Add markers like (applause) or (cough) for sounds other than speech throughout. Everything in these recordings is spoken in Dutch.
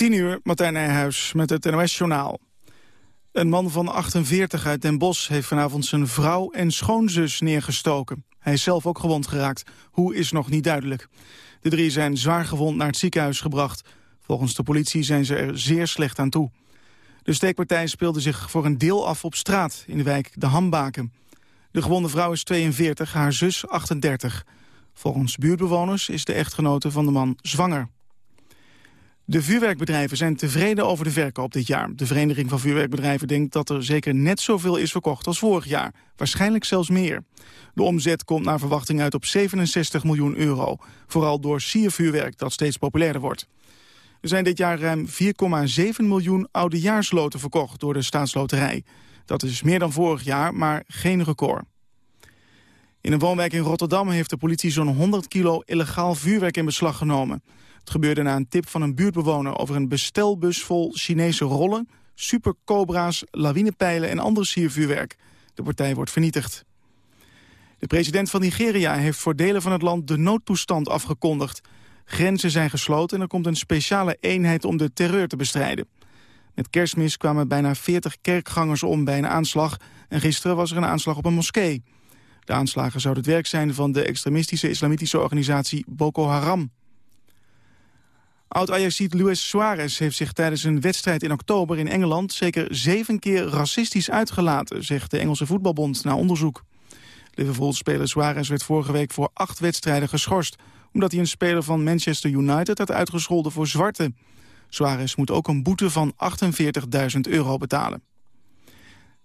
10 uur, Martijn Nijhuis met het NOS-journaal. Een man van 48 uit Den Bosch heeft vanavond zijn vrouw en schoonzus neergestoken. Hij is zelf ook gewond geraakt. Hoe is nog niet duidelijk. De drie zijn zwaar gewond naar het ziekenhuis gebracht. Volgens de politie zijn ze er zeer slecht aan toe. De steekpartij speelde zich voor een deel af op straat in de wijk De Hambaken. De gewonde vrouw is 42, haar zus 38. Volgens buurtbewoners is de echtgenote van de man zwanger. De vuurwerkbedrijven zijn tevreden over de verkoop dit jaar. De Vereniging van Vuurwerkbedrijven denkt dat er zeker net zoveel is verkocht als vorig jaar. Waarschijnlijk zelfs meer. De omzet komt naar verwachting uit op 67 miljoen euro. Vooral door siervuurwerk dat steeds populairder wordt. Er zijn dit jaar ruim 4,7 miljoen oudejaarsloten verkocht door de staatsloterij. Dat is meer dan vorig jaar, maar geen record. In een woonwijk in Rotterdam heeft de politie zo'n 100 kilo illegaal vuurwerk in beslag genomen. Het gebeurde na een tip van een buurtbewoner over een bestelbus vol Chinese rollen, supercobra's, lawinepijlen en ander siervuurwerk. De partij wordt vernietigd. De president van Nigeria heeft voor delen van het land de noodtoestand afgekondigd. Grenzen zijn gesloten en er komt een speciale eenheid om de terreur te bestrijden. Met kerstmis kwamen bijna 40 kerkgangers om bij een aanslag... en gisteren was er een aanslag op een moskee. De aanslagen zouden het werk zijn van de extremistische islamitische organisatie Boko Haram. Oud-Ajaxiet Luis Suarez heeft zich tijdens een wedstrijd in oktober in Engeland... zeker zeven keer racistisch uitgelaten, zegt de Engelse Voetbalbond na onderzoek. Liverpool-speler Suarez werd vorige week voor acht wedstrijden geschorst... omdat hij een speler van Manchester United had uitgescholden voor zwarte. Suarez moet ook een boete van 48.000 euro betalen.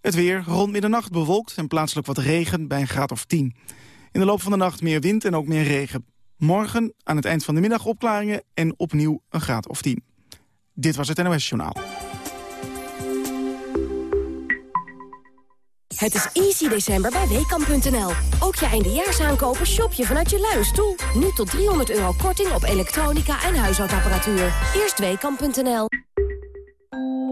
Het weer rond middernacht bewolkt en plaatselijk wat regen bij een graad of 10. In de loop van de nacht meer wind en ook meer regen. Morgen aan het eind van de middag opklaringen en opnieuw een graad of 10. Dit was het NOS Journaal. Het is easy december bij WKAM.nl. Ook je eindejaarsaankopen shop je vanuit je luie stoel. Nu tot 300 euro korting op elektronica en huishoudapparatuur. Eerst WKAM.nl.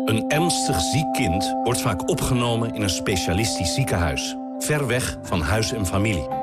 Een ernstig ziek kind wordt vaak opgenomen in een specialistisch ziekenhuis. Ver weg van huis en familie.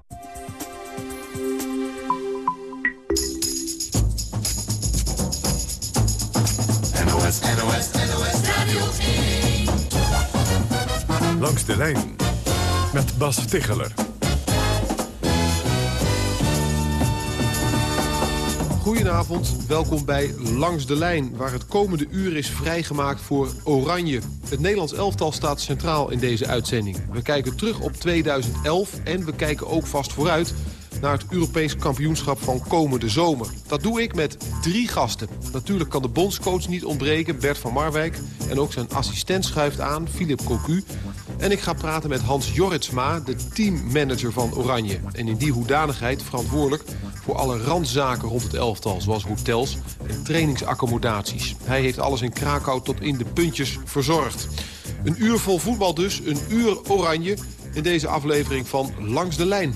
Langs de lijn met Bas Ticheler. Goedenavond, welkom bij Langs de Lijn... waar het komende uur is vrijgemaakt voor Oranje. Het Nederlands elftal staat centraal in deze uitzending. We kijken terug op 2011 en we kijken ook vast vooruit naar het Europees kampioenschap van komende zomer. Dat doe ik met drie gasten. Natuurlijk kan de bondscoach niet ontbreken, Bert van Marwijk. En ook zijn assistent schuift aan, Philip Cocu. En ik ga praten met Hans Jorritsma, de teammanager van Oranje. En in die hoedanigheid verantwoordelijk voor alle randzaken rond het elftal... zoals hotels en trainingsaccommodaties. Hij heeft alles in Krakau tot in de puntjes verzorgd. Een uur vol voetbal dus, een uur Oranje... in deze aflevering van Langs de Lijn.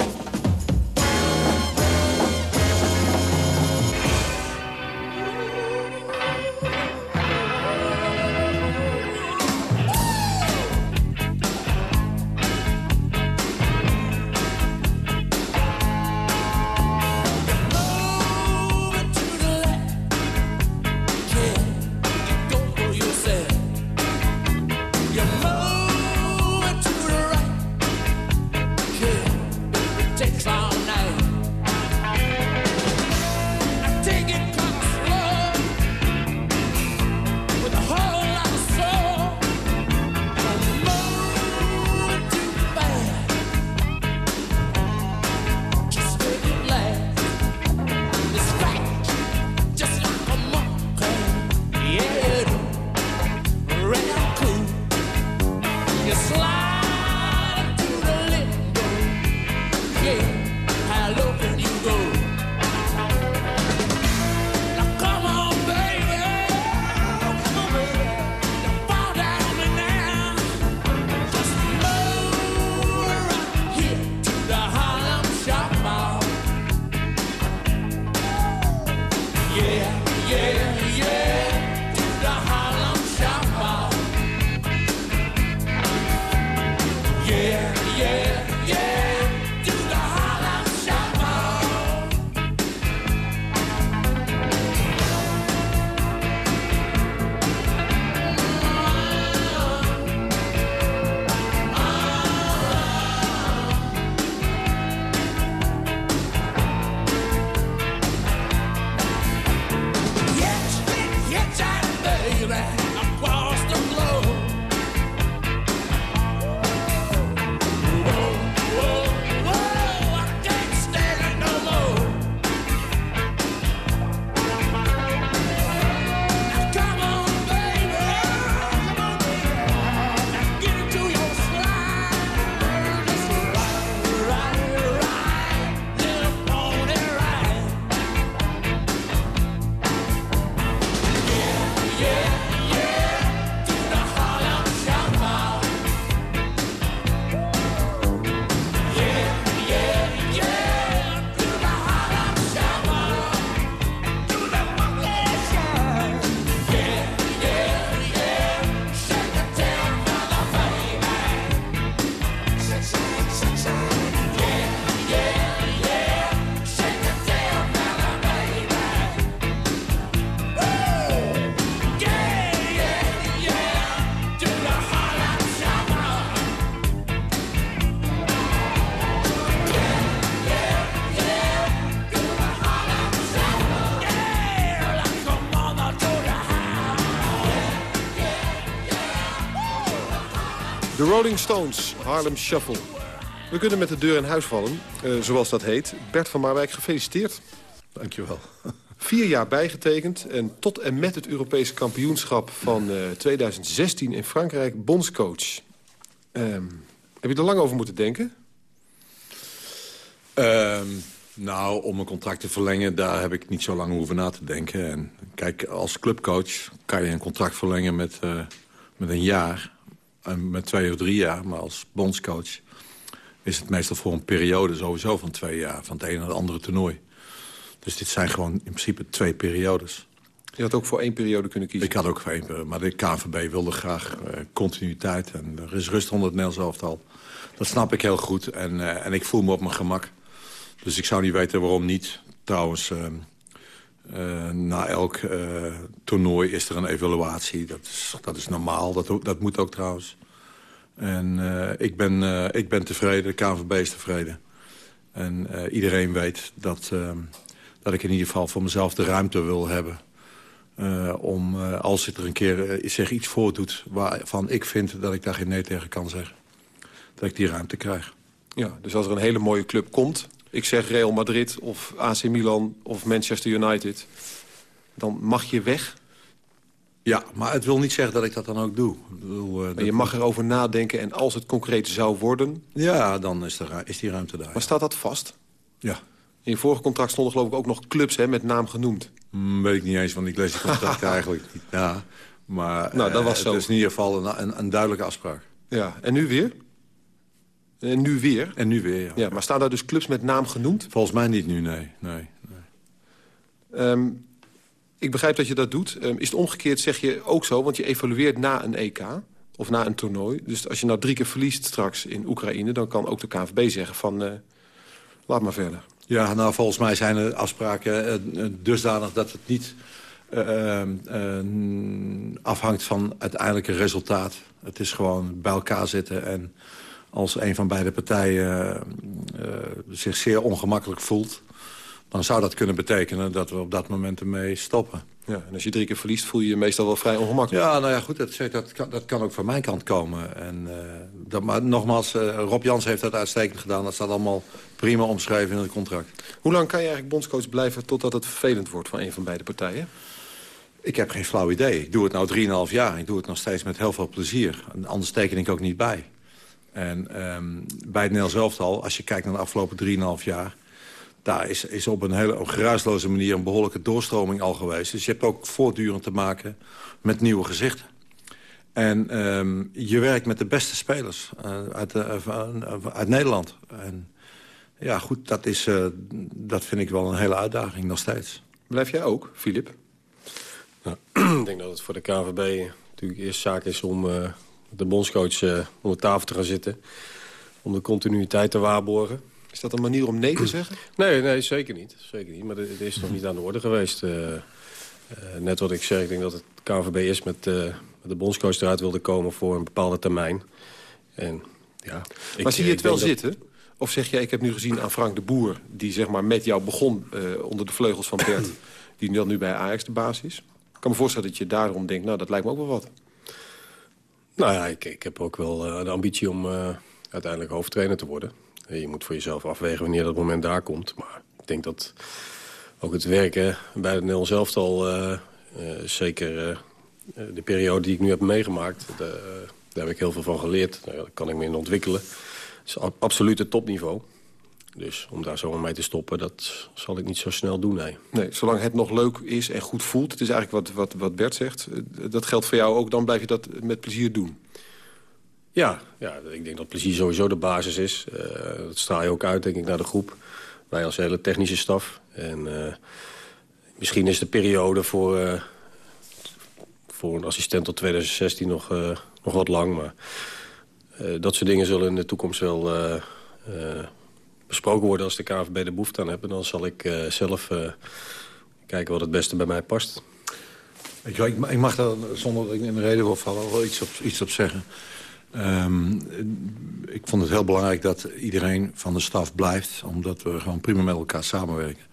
Rolling Stones, Harlem Shuffle. We kunnen met de deur in huis vallen, uh, zoals dat heet. Bert van Marwijk, gefeliciteerd. Dankjewel. (laughs) Vier jaar bijgetekend en tot en met het Europese kampioenschap van uh, eh, 2016 in Frankrijk bondscoach. Um, heb je er lang over moeten denken? Um, nou, om een contract te verlengen, daar heb ik niet zo lang over na te denken. En kijk, als clubcoach kan je een contract verlengen met, uh, met een jaar met twee of drie jaar. Maar als bondscoach is het meestal voor een periode sowieso van twee jaar. Van het ene naar het andere toernooi. Dus dit zijn gewoon in principe twee periodes. Je had ook voor één periode kunnen kiezen? Ik had ook voor één periode. Maar de KNVB wilde graag uh, continuïteit. En er is rust onder het Nederlands elftal. Dat snap ik heel goed. En, uh, en ik voel me op mijn gemak. Dus ik zou niet weten waarom niet. Trouwens, uh, na elk toernooi is er een evaluatie. Dat is, dat is normaal. Dat, dat moet ook trouwens. En uh, ik, ben, ik ben tevreden, de KNVB is tevreden. En iedereen weet dat, dat ik in ieder geval voor mezelf de ruimte wil hebben... om, als er een keer zich iets voordoet waarvan ik vind dat ik daar geen nee tegen kan zeggen... dat ik die ruimte krijg. Ja, dus als er een hele mooie club komt... ik zeg Real Madrid of AC Milan of Manchester United... dan mag je weg ja, maar het wil niet zeggen dat ik dat dan ook doe. Uh, je mag erover nadenken en als het concreet zou worden... Ja, dan is, er, is die ruimte daar. Maar staat dat vast? Ja. In je vorige contract stonden geloof ik ook nog clubs hè, met naam genoemd. Mm, weet ik niet eens, want ik lees die (laughs) contract eigenlijk niet. Ja, maar nou, dat was zo. het is in ieder geval een, een, een, duidelijke afspraak. Ja, en nu weer? En nu weer? En nu weer, ja. ja maar staan daar dus clubs met naam genoemd? Volgens mij niet nu, nee. nee, nee. Um, ik begrijp dat je dat doet. Um, is het omgekeerd, zeg je ook zo, want je evalueert na een EK of na een toernooi. Dus als je nou drie keer verliest straks in Oekraïne... dan kan ook de KNVB zeggen van, uh, laat maar verder. Ja, nou, volgens mij zijn de afspraken uh, dusdanig dat het niet uh, afhangt van het uiteindelijke resultaat. Het is gewoon bij elkaar zitten en als een van beide partijen zich zeer ongemakkelijk voelt dan zou dat kunnen betekenen dat we op dat moment ermee stoppen. Ja, en als je drie keer verliest, voel je je meestal wel vrij ongemakkelijk. Ja, nou ja, goed, dat, dat, kan, dat kan ook van mijn kant komen. En, uh, dat, maar nogmaals, uh, Rob Jans heeft dat uitstekend gedaan. Dat staat allemaal prima omschreven in het contract. Hoe lang kan je eigenlijk bondscoach blijven totdat het vervelend wordt van een van beide partijen? Ik heb geen flauw idee. Ik doe het nou 3,5 jaar. Ik doe het nog steeds met heel veel plezier. Anders teken ik ook niet bij. En um, bij het Nederlands elftal, als je kijkt naar de afgelopen 3,5 jaar daar is, is op een hele geruisloze manier een behoorlijke doorstroming al geweest. Dus je hebt ook voortdurend te maken met nieuwe gezichten. En um, je werkt met de beste spelers uh, uit, uh, uit Nederland. En ja, goed, dat, is, uh, dat vind ik wel een hele uitdaging nog steeds. Blijf jij ook, Filip? Nou, (clears throat) ik denk dat het voor de KVB natuurlijk eerst zaak is om de bondscoach om de tafel te gaan zitten. Om de continuïteit te waarborgen. Is dat een manier om nee te zeggen? (clears throat) Nee, nee zeker niet. Zeker niet. Maar het is nog niet aan de orde geweest. net wat ik zeg, ik denk dat het KVB is met, de bondscoach eruit wilde komen voor een bepaalde termijn. En, ja, maar zie je het wel zitten? Of zeg jij, ik heb nu gezien aan Frank de Boer... die zeg maar met jou begon onder de vleugels van Bert... (clears throat) die dan nu bij Ajax de baas is. Ik kan me voorstellen dat je daarom denkt, nou, dat lijkt me ook wel wat. Nou ja, ik, ik heb ook wel uh, de ambitie om uh, uiteindelijk hoofdtrainer te worden. Je moet voor jezelf afwegen wanneer dat moment daar komt. Maar ik denk dat ook het werken bij het Nederlands elftal... Uh, zeker de periode die ik nu heb meegemaakt... daar heb ik heel veel van geleerd. Daar kan ik me in ontwikkelen. Het is absoluut het topniveau. Dus om daar zo mee te stoppen, dat zal ik niet zo snel doen, nee. Nee, zolang het nog leuk is en goed voelt. Het is eigenlijk wat, wat, wat Bert zegt. Eh, dat geldt voor jou ook, dan blijf je dat met plezier doen. Ja, ja ik denk dat plezier sowieso de basis is. Uh, dat straal je ook uit, denk ik, naar de groep. Wij als hele technische staf. En uh, misschien is de periode voor, uh, voor een assistent tot 2016 nog, nog wat lang. Maar dat soort dingen zullen in de toekomst wel besproken worden als de KVB de behoefte aan hebben. Dan zal ik uh, zelf uh, kijken wat het beste bij mij past. Ik, ik mag daar, zonder dat ik in de reden wil vallen, wel iets op, iets op zeggen. Um, ik vond het heel belangrijk dat iedereen van de staf blijft. Omdat we gewoon prima met elkaar samenwerken.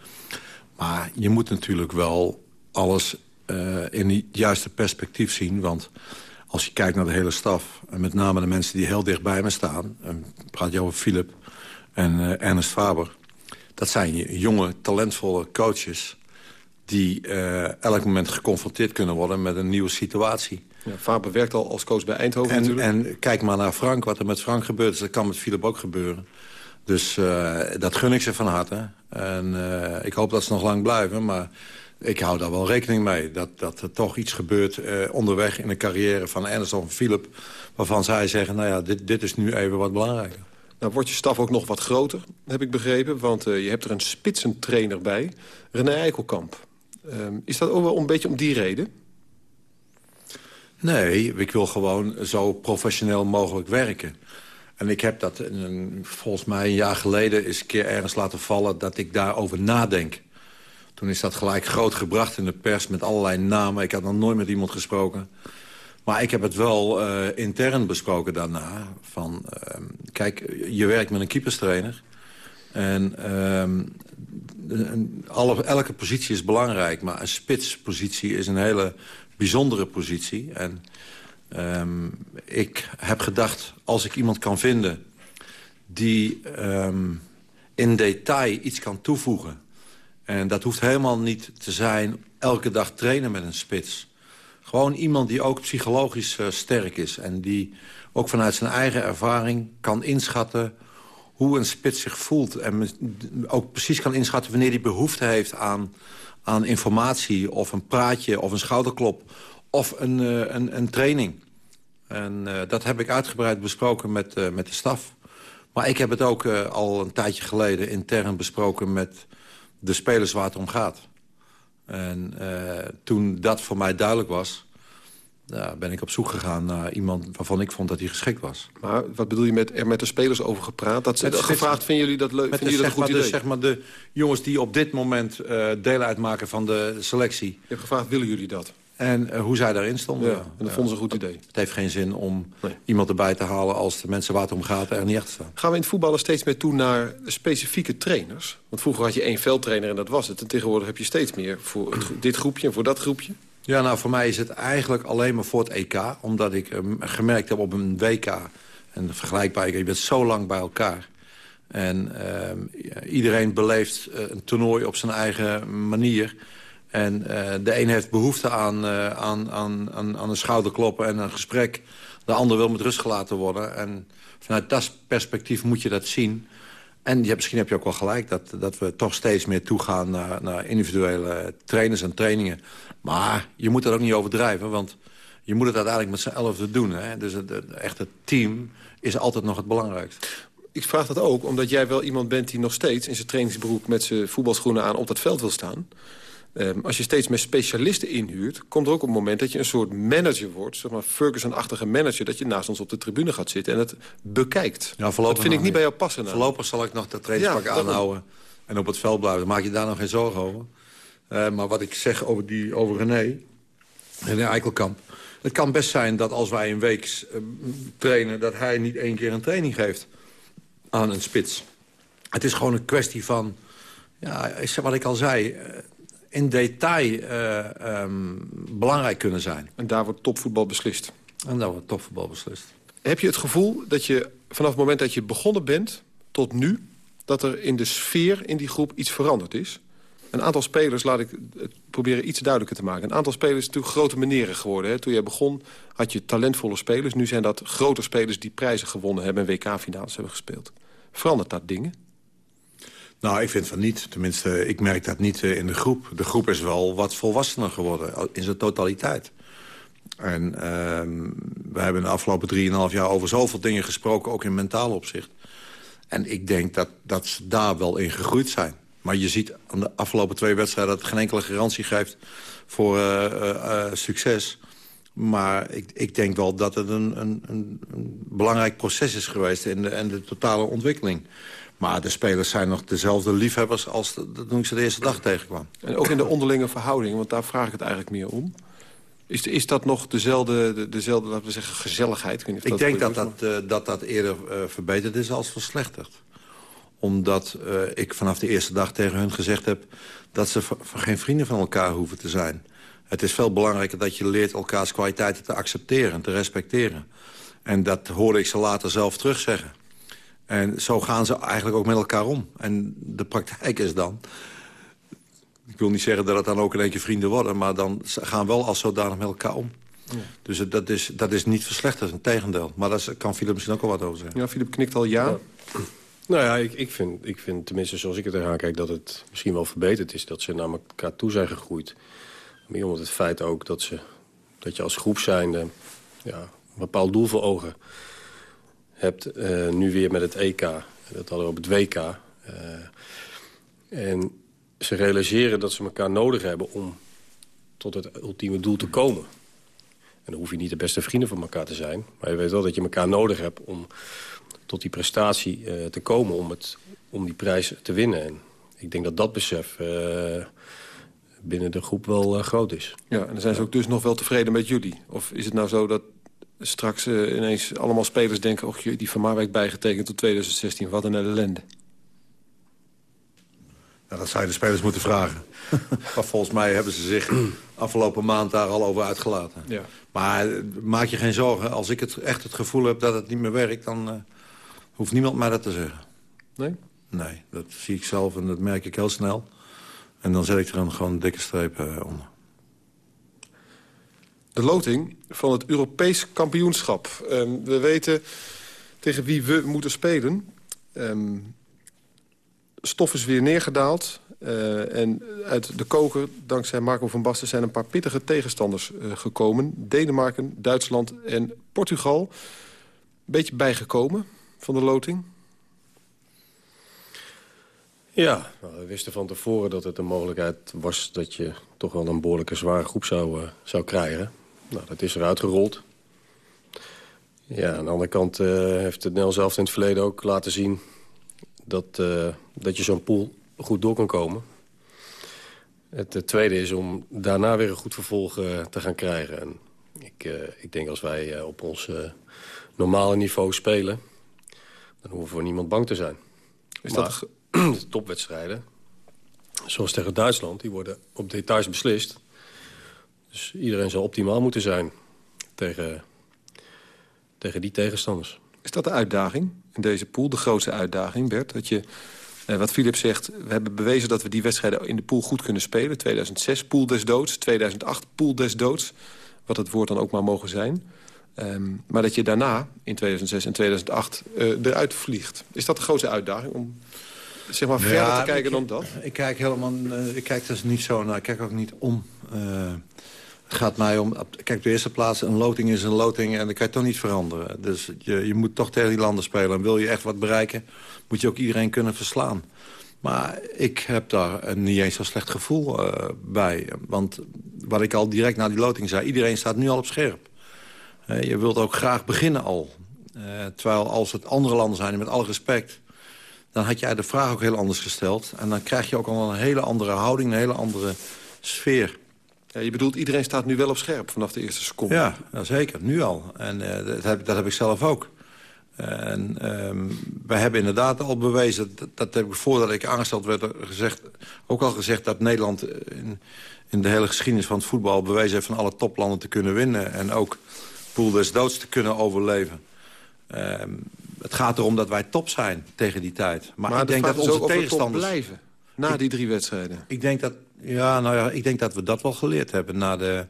Maar je moet natuurlijk wel alles uh, in het juiste perspectief zien. Want als je kijkt naar de hele staf... en met name de mensen die heel dicht bij me staan... en praat je over Philip en uh, Ernest Faber. Dat zijn jonge, talentvolle coaches die uh, elk moment geconfronteerd kunnen worden met een nieuwe situatie. Ja, Faber werkt al als coach bij Eindhoven en, natuurlijk. En kijk maar naar Frank, wat er met Frank gebeurt. Dat kan met Philip ook gebeuren. Dus uh, dat gun ik ze van harte. En uh, ik hoop dat ze nog lang blijven, maar ik hou daar wel rekening mee. Dat, dat er toch iets gebeurt onderweg in de carrière van Ernest of Philip... waarvan zij zeggen, nou ja, dit, dit is nu even wat belangrijker. Nou wordt je staf ook nog wat groter, heb ik begrepen. Want uh, je hebt er een spitsentrainer bij, René Eikelkamp. Uh, is dat ook wel een beetje om die reden? Nee, ik wil gewoon zo professioneel mogelijk werken. En ik heb dat volgens mij een jaar geleden eens een keer ergens laten vallen... dat ik daarover nadenk. Toen is dat gelijk groot gebracht in de pers met allerlei namen. Ik had nog nooit met iemand gesproken. Maar ik heb het wel uh, intern besproken daarna. Van, uh, kijk, je werkt met een keeperstrainer. En uh, alle, elke positie is belangrijk. Maar een spitspositie is een hele bijzondere positie. En ehm, ik heb gedacht, als ik iemand kan vinden... die ehm, in detail iets kan toevoegen... en dat hoeft helemaal niet te zijn elke dag trainen met een spits... Gewoon iemand die ook psychologisch uh, sterk is. En die ook vanuit zijn eigen ervaring kan inschatten hoe een spits zich voelt. En ook precies kan inschatten wanneer hij behoefte heeft aan, aan informatie... of een praatje of een schouderklop of een, uh, een, een, training. En uh, dat heb ik uitgebreid besproken met, met de staf. Maar ik heb het ook al een tijdje geleden intern besproken... met de spelers waar het om gaat. En uh, toen dat voor mij duidelijk was... Ja, ben ik op zoek gegaan naar iemand waarvan ik vond dat hij geschikt was. Maar wat bedoel je met er met de spelers over gepraat? Dat ze met, gevraagd, vinden jullie dat leuk? Vinden jullie dat een goed idee? De, zeg maar de jongens die op dit moment uh, deel uitmaken van de selectie. Je hebt gevraagd, willen jullie dat? En uh, hoe zij daarin stonden. Ja, en dat ja. vonden ze een goed idee. Het heeft geen zin om nee. iemand erbij te halen... als de mensen waar het om gaat er niet achter staan. Gaan we in het voetballen steeds meer toe naar specifieke trainers? Want vroeger had je één veldtrainer en dat was het. En tegenwoordig heb je steeds meer voor het, dit groepje en voor dat groepje. Ja, nou, voor mij is het eigenlijk alleen maar voor het EK. Omdat ik um, gemerkt heb op een WK... en vergelijkbaar, je bent zo lang bij elkaar... En uh, iedereen beleeft uh, een toernooi op zijn eigen manier... En uh, de een heeft behoefte aan, uh, aan, aan, aan een schouderkloppen en een gesprek. De ander wil met rust gelaten worden. En vanuit dat perspectief moet je dat zien. En misschien heb je ook wel gelijk dat, dat we toch steeds meer toegaan naar, naar individuele trainers en trainingen. Maar je moet dat ook niet overdrijven, want je moet het uiteindelijk met z'n elfde doen. Hè? Dus het, het echte team is altijd nog het belangrijkste. Ik vraag dat ook omdat jij wel iemand bent die nog steeds in zijn trainingsbroek met zijn voetbalschoenen aan op dat veld wil staan. Ehm, als je steeds meer specialisten inhuurt... komt er ook op het moment dat je een soort manager wordt... zeg maar Ferguson-achtige manager... dat je naast ons op de tribune gaat zitten en het bekijkt. Ja, dat vind ik niet bij jou passen. Nou. Voorlopig zal ik nog de trainingspak ja, aanhouden en op het veld blijven. maak je daar nog geen zorgen over. Uh, maar wat ik zeg over, die, over René, René Eikelkamp... het kan best zijn dat als wij een week uh, trainen... dat hij niet één keer een training geeft aan een spits. Het is gewoon een kwestie van... Ja, wat ik al zei, eh, in detail um, belangrijk kunnen zijn. En daar wordt topvoetbal beslist? En daar wordt topvoetbal beslist. Heb je het gevoel dat je vanaf het moment dat je begonnen bent tot nu... dat er in de sfeer in die groep iets veranderd is? Een aantal spelers, laat ik het proberen iets duidelijker te maken. Een aantal spelers zijn natuurlijk grote meneren geworden. Hè? Toen jij begon had je talentvolle spelers. Nu zijn dat grote spelers die prijzen gewonnen hebben... en WK-finales hebben gespeeld. Verandert dat dingen? Nou, ik vind van niet. Tenminste, ik merk dat niet eh, in de groep. De groep is wel wat volwassener geworden, in zijn totaliteit. En uh, we hebben de afgelopen 3,5 jaar over zoveel dingen gesproken... ook in mentaal opzicht. En ik denk dat, dat ze daar wel in gegroeid zijn. Maar je ziet aan de afgelopen twee wedstrijden... dat het geen enkele garantie geeft voor uh, uh, succes. Maar ik, ik denk wel dat het een, een, een, belangrijk proces is geweest... in de, in de totale ontwikkeling. Maar de spelers zijn nog dezelfde liefhebbers als de, toen ik ze de eerste dag tegenkwam. En ook in de onderlinge verhouding, want daar vraag ik het eigenlijk meer om. Is, is dat nog dezelfde, dezelfde laten we zeggen, gezelligheid? Ik, ik denk dat dat, uh, dat dat eerder uh, verbeterd is als verslechterd. Omdat uh, ik vanaf de eerste dag tegen hun gezegd heb... dat ze geen vrienden van elkaar hoeven te zijn. Het is veel belangrijker dat je leert elkaars kwaliteiten te accepteren... en te respecteren. En dat hoorde ik ze later zelf terugzeggen. En zo gaan ze eigenlijk ook met elkaar om. En de praktijk is dan... Ik wil niet zeggen dat het dan ook in één keer vrienden worden... maar dan gaan wel als zodanig met elkaar om. Ja. Dus dat is, dat is niet verslechterd, een tegendeel. Maar daar kan Philip misschien ook al wat over zeggen. Ja, Philip knikt al ja. (clears throat) Nou ja, ik, ik, vind, ik vind tenminste zoals ik het eraan kijk... dat het misschien wel verbeterd is dat ze naar elkaar toe zijn gegroeid. Meer omdat het feit ook dat, ze, dat je als groep zijnde ja, een bepaald doel voor ogen hebt. Uh, nu weer met het EK. Dat hadden we op het WK. Uh, en ze realiseren dat ze elkaar nodig hebben om tot het ultieme doel te komen. En dan hoef je niet de beste vrienden van elkaar te zijn. Maar je weet wel dat je elkaar nodig hebt om tot die prestatie uh, te komen. Om, het, om die prijs te winnen. En ik denk dat dat besef binnen de groep wel groot is. Ja, en dan zijn ze ook dus nog wel tevreden met jullie. Of is het nou zo dat straks uh, ineens allemaal spelers denken... och, die Van Marwijk bijgetekend tot 2016, wat een ellende. Dat zou je de spelers moeten vragen. (laughs) maar volgens mij hebben ze zich afgelopen maand daar al over uitgelaten. Ja. Maar eh, maak je geen zorgen. Als ik het, echt het gevoel heb dat het niet meer werkt... dan uh, hoeft niemand mij dat te zeggen. Nee? Nee, dat zie ik zelf en dat merk ik heel snel. En dan zet ik er dan gewoon een dikke streep onder de loting van het Europees kampioenschap. Um, we weten tegen wie we moeten spelen. Um, stof is weer neergedaald. Uh, en uit de koker, dankzij Marco van Basten... zijn een paar pittige tegenstanders uh, gekomen. Denemarken, Duitsland en Portugal. Een beetje bijgekomen van de loting. Ja, nou, we wisten van tevoren dat het een mogelijkheid was... dat je toch wel een behoorlijke zware groep zou, uh, zou krijgen. Nou, dat is eruit gerold. Ja, aan de andere kant uh, heeft het Nel zelf in het verleden ook laten zien... dat, uh, dat je zo'n pool goed door kan komen. Het, het, tweede is om daarna weer een goed vervolg uh, te gaan krijgen. En ik, ik denk als wij op ons normale niveau spelen... dan hoeven we voor niemand bang te zijn. Is maar, dat (clears throat) de topwedstrijden, zoals tegen Duitsland... die worden op details beslist... Dus iedereen zal optimaal moeten zijn tegen, tegen die tegenstanders. Is dat de uitdaging in deze pool, de grootste uitdaging, Bert? Dat je, eh, wat Filip zegt, we hebben bewezen dat we die wedstrijden in de pool goed kunnen spelen. 2006 pool des doods, 2008 pool des doods. Wat het woord dan ook maar mogen zijn. Um, maar dat je daarna, in 2006 en 2008, uh, eruit vliegt. Is dat de grootste uitdaging om zeg maar, verder te kijken dan dat? Ik kijk helemaal, uh, ik kijk dus niet zo naar, ik kijk ook niet om. Uh, het gaat mij om... Kijk, de eerste plaats, een loting is een loting... en dat kan je toch niet veranderen. Dus je, je moet toch tegen die landen spelen. En wil je echt wat bereiken, moet je ook iedereen kunnen verslaan. Maar ik heb daar niet eens zo slecht gevoel uh, bij. Want wat ik al direct na die loting zei... iedereen staat nu al op scherp. Uh, je wilt ook graag beginnen al. Uh, terwijl als het andere landen zijn, met alle respect... dan had jij de vraag ook heel anders gesteld. En dan krijg je ook al een hele andere houding, een hele andere sfeer. Ja, je bedoelt, iedereen staat nu wel op scherp vanaf de eerste seconde? Ja, zeker, nu al. En dat, heb, dat heb ik zelf ook. En um, we hebben inderdaad al bewezen, dat, dat, heb ik voordat ik aangesteld werd gezegd, ook al gezegd dat Nederland in, in, de hele geschiedenis van het voetbal bewezen heeft van alle toplanden te kunnen winnen. En ook pool des doods te kunnen overleven. Um, het gaat erom dat wij top zijn tegen die tijd. Maar, maar ik denk dat onze tegenstanders blijven na die drie wedstrijden. Ik denk dat, ja, nou ja, ik denk dat we dat wel geleerd hebben na de,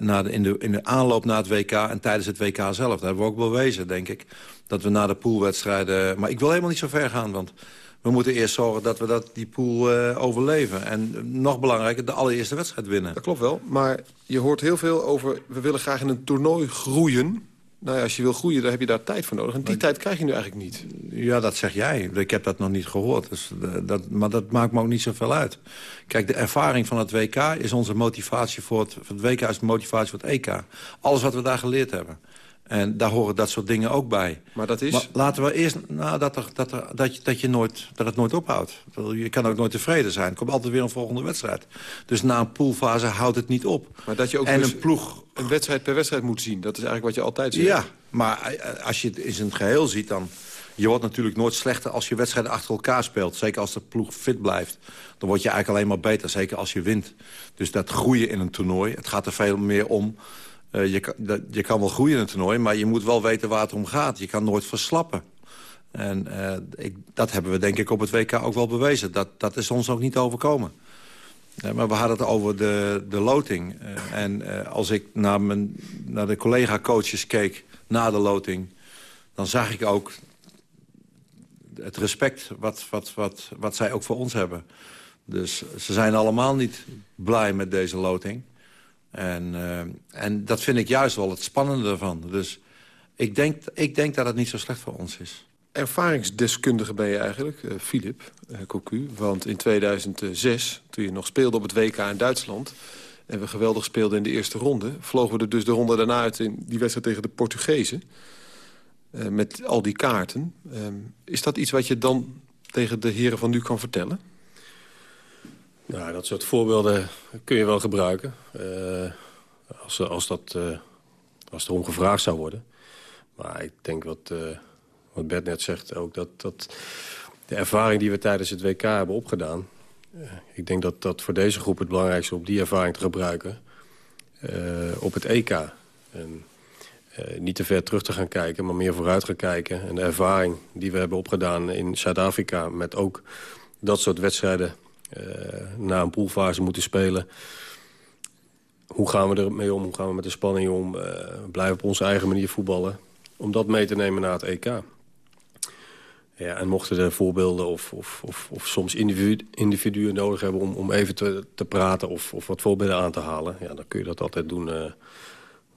na, de, in, de, in de aanloop naar het WK en tijdens het WK zelf. Dat hebben we ook bewezen, denk ik dat we na de poolwedstrijden... Maar ik wil helemaal niet zo ver gaan, want we moeten eerst zorgen dat we dat, die pool uh, overleven. En nog belangrijker, de allereerste wedstrijd winnen. Dat klopt wel, maar je hoort heel veel over... we willen graag in een toernooi groeien. Nou ja, als je wil groeien, dan heb je daar tijd voor nodig. En die tijd krijg je nu eigenlijk niet. Ja, dat zeg jij. Ik heb dat nog niet gehoord. Dus eh, dat, maar dat maakt me ook niet zoveel uit. Kijk, de ervaring van het WK is onze motivatie voor het, het WK... is de motivatie voor het EK. Alles wat we daar geleerd hebben. En daar horen dat soort dingen ook bij. Maar dat is? laten we eerst nou, dat, er, dat, er, dat, je, dat, je nooit, dat het nooit ophoudt. Je kan ook nooit tevreden zijn. Er komt altijd weer een volgende wedstrijd. Dus na een poolfase houdt het niet op. Maar dat je ook en dus een ploeg een wedstrijd per wedstrijd moet zien. Dat is eigenlijk wat je altijd zegt. Ja, maar eh, als je het in zijn geheel ziet... dan je wordt natuurlijk nooit slechter als je wedstrijden achter elkaar speelt. Zeker als de ploeg fit blijft. Dan word je eigenlijk alleen maar beter, zeker als je wint. Dus dat groeien in een toernooi, het gaat er veel meer om uh, je, kan, je kan wel groeien in een toernooi, maar je moet wel weten waar het om gaat. Je kan nooit verslappen. En uh, ik, dat hebben we denk ik op het WK ook wel bewezen. Dat, dat is ons ook niet overkomen. Uh, maar we hadden het over de, de loting. en als ik naar, naar de collega-coaches keek na de loting... dan zag ik ook het respect wat, wat, wat, wat zij ook voor ons hebben. Dus ze zijn allemaal niet blij met deze loting. En, uh, en dat vind ik juist wel het spannende ervan. Dus ik denk, ik denk dat het niet zo slecht voor ons is. Ervaringsdeskundige ben je eigenlijk, uh, Philip uh, Cocu. Want in 2006, toen je nog speelde op het WK in Duitsland... en we geweldig speelden in de eerste ronde... vlogen we er dus de ronde daarna uit in die wedstrijd tegen de Portugezen. Met al die kaarten. Ehm, is dat iets wat je dan tegen de heren van nu kan vertellen? Nou, dat soort voorbeelden kun je wel gebruiken. Uh, als, als, dat, uh, als er om gevraagd zou worden. Maar ik denk wat, uh, wat Bert net zegt ook... Dat, dat de ervaring die we tijdens het WK hebben opgedaan... ik denk dat dat voor deze groep het belangrijkste om die ervaring te gebruiken... op het EK. En, niet te ver terug te gaan kijken, maar meer vooruit gaan kijken. En de ervaring die we hebben opgedaan in Zuid-Afrika... met ook dat soort wedstrijden eh, na een poolfase moeten spelen. Hoe gaan we ermee om? Hoe gaan we met de spanning om? Eh, blijven op onze eigen manier voetballen. Om dat mee te nemen naar het EK. Ja, en mochten er voorbeelden of, of, of, of soms individu individuen nodig hebben... om, om even te, te praten of, of wat voorbeelden aan te halen... Ja, dan kun je dat altijd doen uh, voor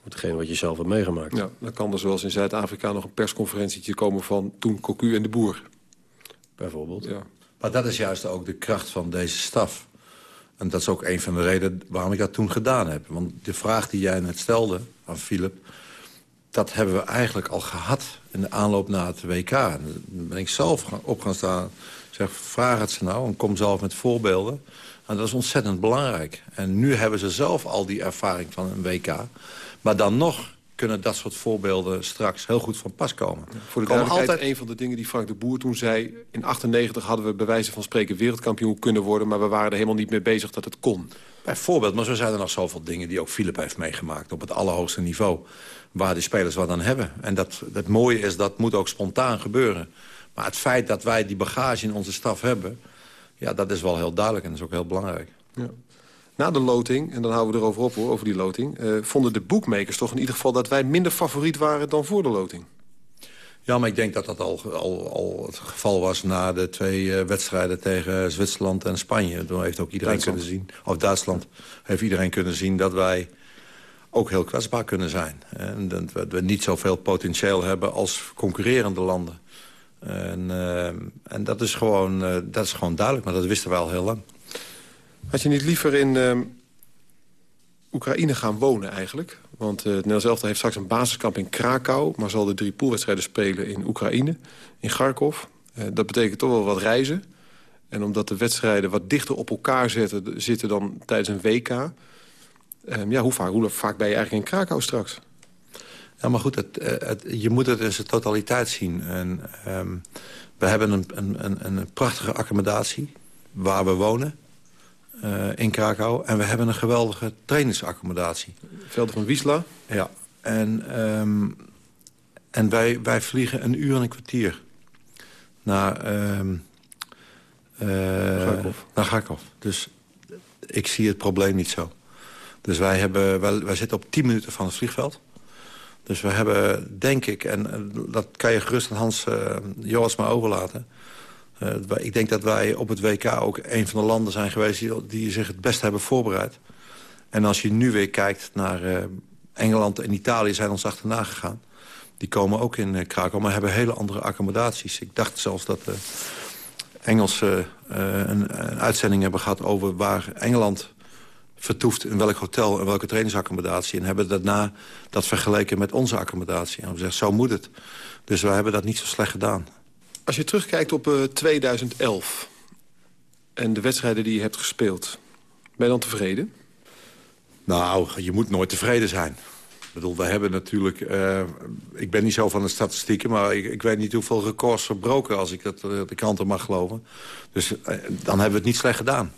hetgeen wat je zelf hebt meegemaakt. Ja, dan kan er zoals in Zuid-Afrika nog een persconferentietje komen... van toen Cocu en de Boer. Bijvoorbeeld. Ja. Maar dat is juist ook de kracht van deze staf. En dat is ook een van de redenen waarom ik dat toen gedaan heb. Want de vraag die jij net stelde aan Philip... dat hebben we eigenlijk al gehad in de aanloop naar het WK. En dan ben ik zelf op gaan staan. zeg, vraag het ze nou en kom zelf met voorbeelden. En dat is ontzettend belangrijk. En nu hebben ze zelf al die ervaring van een WK. Maar dan nog kunnen dat soort voorbeelden straks heel goed van pas komen. voor de duidelijkheid, altijd... een van de dingen die Frank de Boer toen zei... in 98 hadden we bij wijze van spreken wereldkampioen kunnen worden... maar we waren er helemaal niet mee bezig dat het kon. Bijvoorbeeld, maar zo zijn er nog zoveel dingen die ook Philip heeft meegemaakt... op het allerhoogste niveau, waar de spelers wat aan hebben. En dat, het mooie is, dat moet ook spontaan gebeuren. Maar het feit dat wij die bagage in onze staf hebben... ja, dat is wel heel duidelijk en dat is ook heel belangrijk. Ja. Na de loting, en dan houden we erover op hoor, over die loting... Uh, vonden de boekmakers toch in ieder geval dat wij minder favoriet waren dan voor de loting. Ja, maar ik denk dat dat al, al, al het geval was na de twee uh, wedstrijden tegen Zwitserland en Spanje. Toen heeft ook iedereen Duitsland. kunnen zien, of Duitsland, heeft iedereen kunnen zien dat wij ook heel kwetsbaar kunnen zijn. En dat we niet zoveel potentieel hebben als concurrerende landen. En, en dat, is gewoon, dat is gewoon duidelijk, maar dat wisten we al heel lang. Had je niet liever in ehm, Oekraïne gaan wonen eigenlijk? Want uh, Nederlands elftal heeft straks een basiskamp in Krakau... maar zal de drie poolwedstrijden spelen in Oekraïne, in Kharkov. Uh, dat betekent toch wel wat reizen. En omdat de wedstrijden wat dichter op elkaar zitten, zitten dan tijdens een WK... Um, ja, hoe, vaak, hoe vaak ben je eigenlijk in Krakau straks? Ja, maar goed, het, eh, je moet het in zijn totaliteit zien. En, um, we hebben een, een, een prachtige accommodatie waar we wonen. Uh, in Krakau. En we hebben een geweldige trainingsaccommodatie. Velden van Wiesla? Ja. En, um, en wij, wij vliegen een uur en een kwartier naar, um, uh, Garkov. naar Garkov. Dus ik zie het probleem niet zo. Dus wij, hebben, wij, wij zitten op 10 minuten van het vliegveld. Dus we hebben, denk ik, en dat kan je gerust aan Hans uh, Joas maar overlaten... Uh, ik denk dat wij op het WK ook een van de landen zijn geweest... die, zich het best hebben voorbereid. En als je nu weer kijkt naar uh, Engeland en Italië zijn ons achterna gegaan. Die komen ook in uh, Krakau, maar hebben hele andere accommodaties. Ik dacht zelfs dat Engelsen een, een, uitzending hebben gehad... over waar Engeland vertoeft, in welk hotel en welke trainingsaccommodatie. En hebben daarna dat vergeleken met onze accommodatie. En we zeggen, zo moet het. Dus wij hebben dat niet zo slecht gedaan. Als je terugkijkt op uh, 2011 en de wedstrijden die je hebt gespeeld... ben je dan tevreden? Nou, je moet nooit tevreden zijn. Ik bedoel, we hebben natuurlijk... Uh, ik ben niet zo van de statistieken, maar ik, ik, weet niet hoeveel records verbroken... als ik dat uh, de kranten mag geloven. Dus dan hebben we het niet slecht gedaan.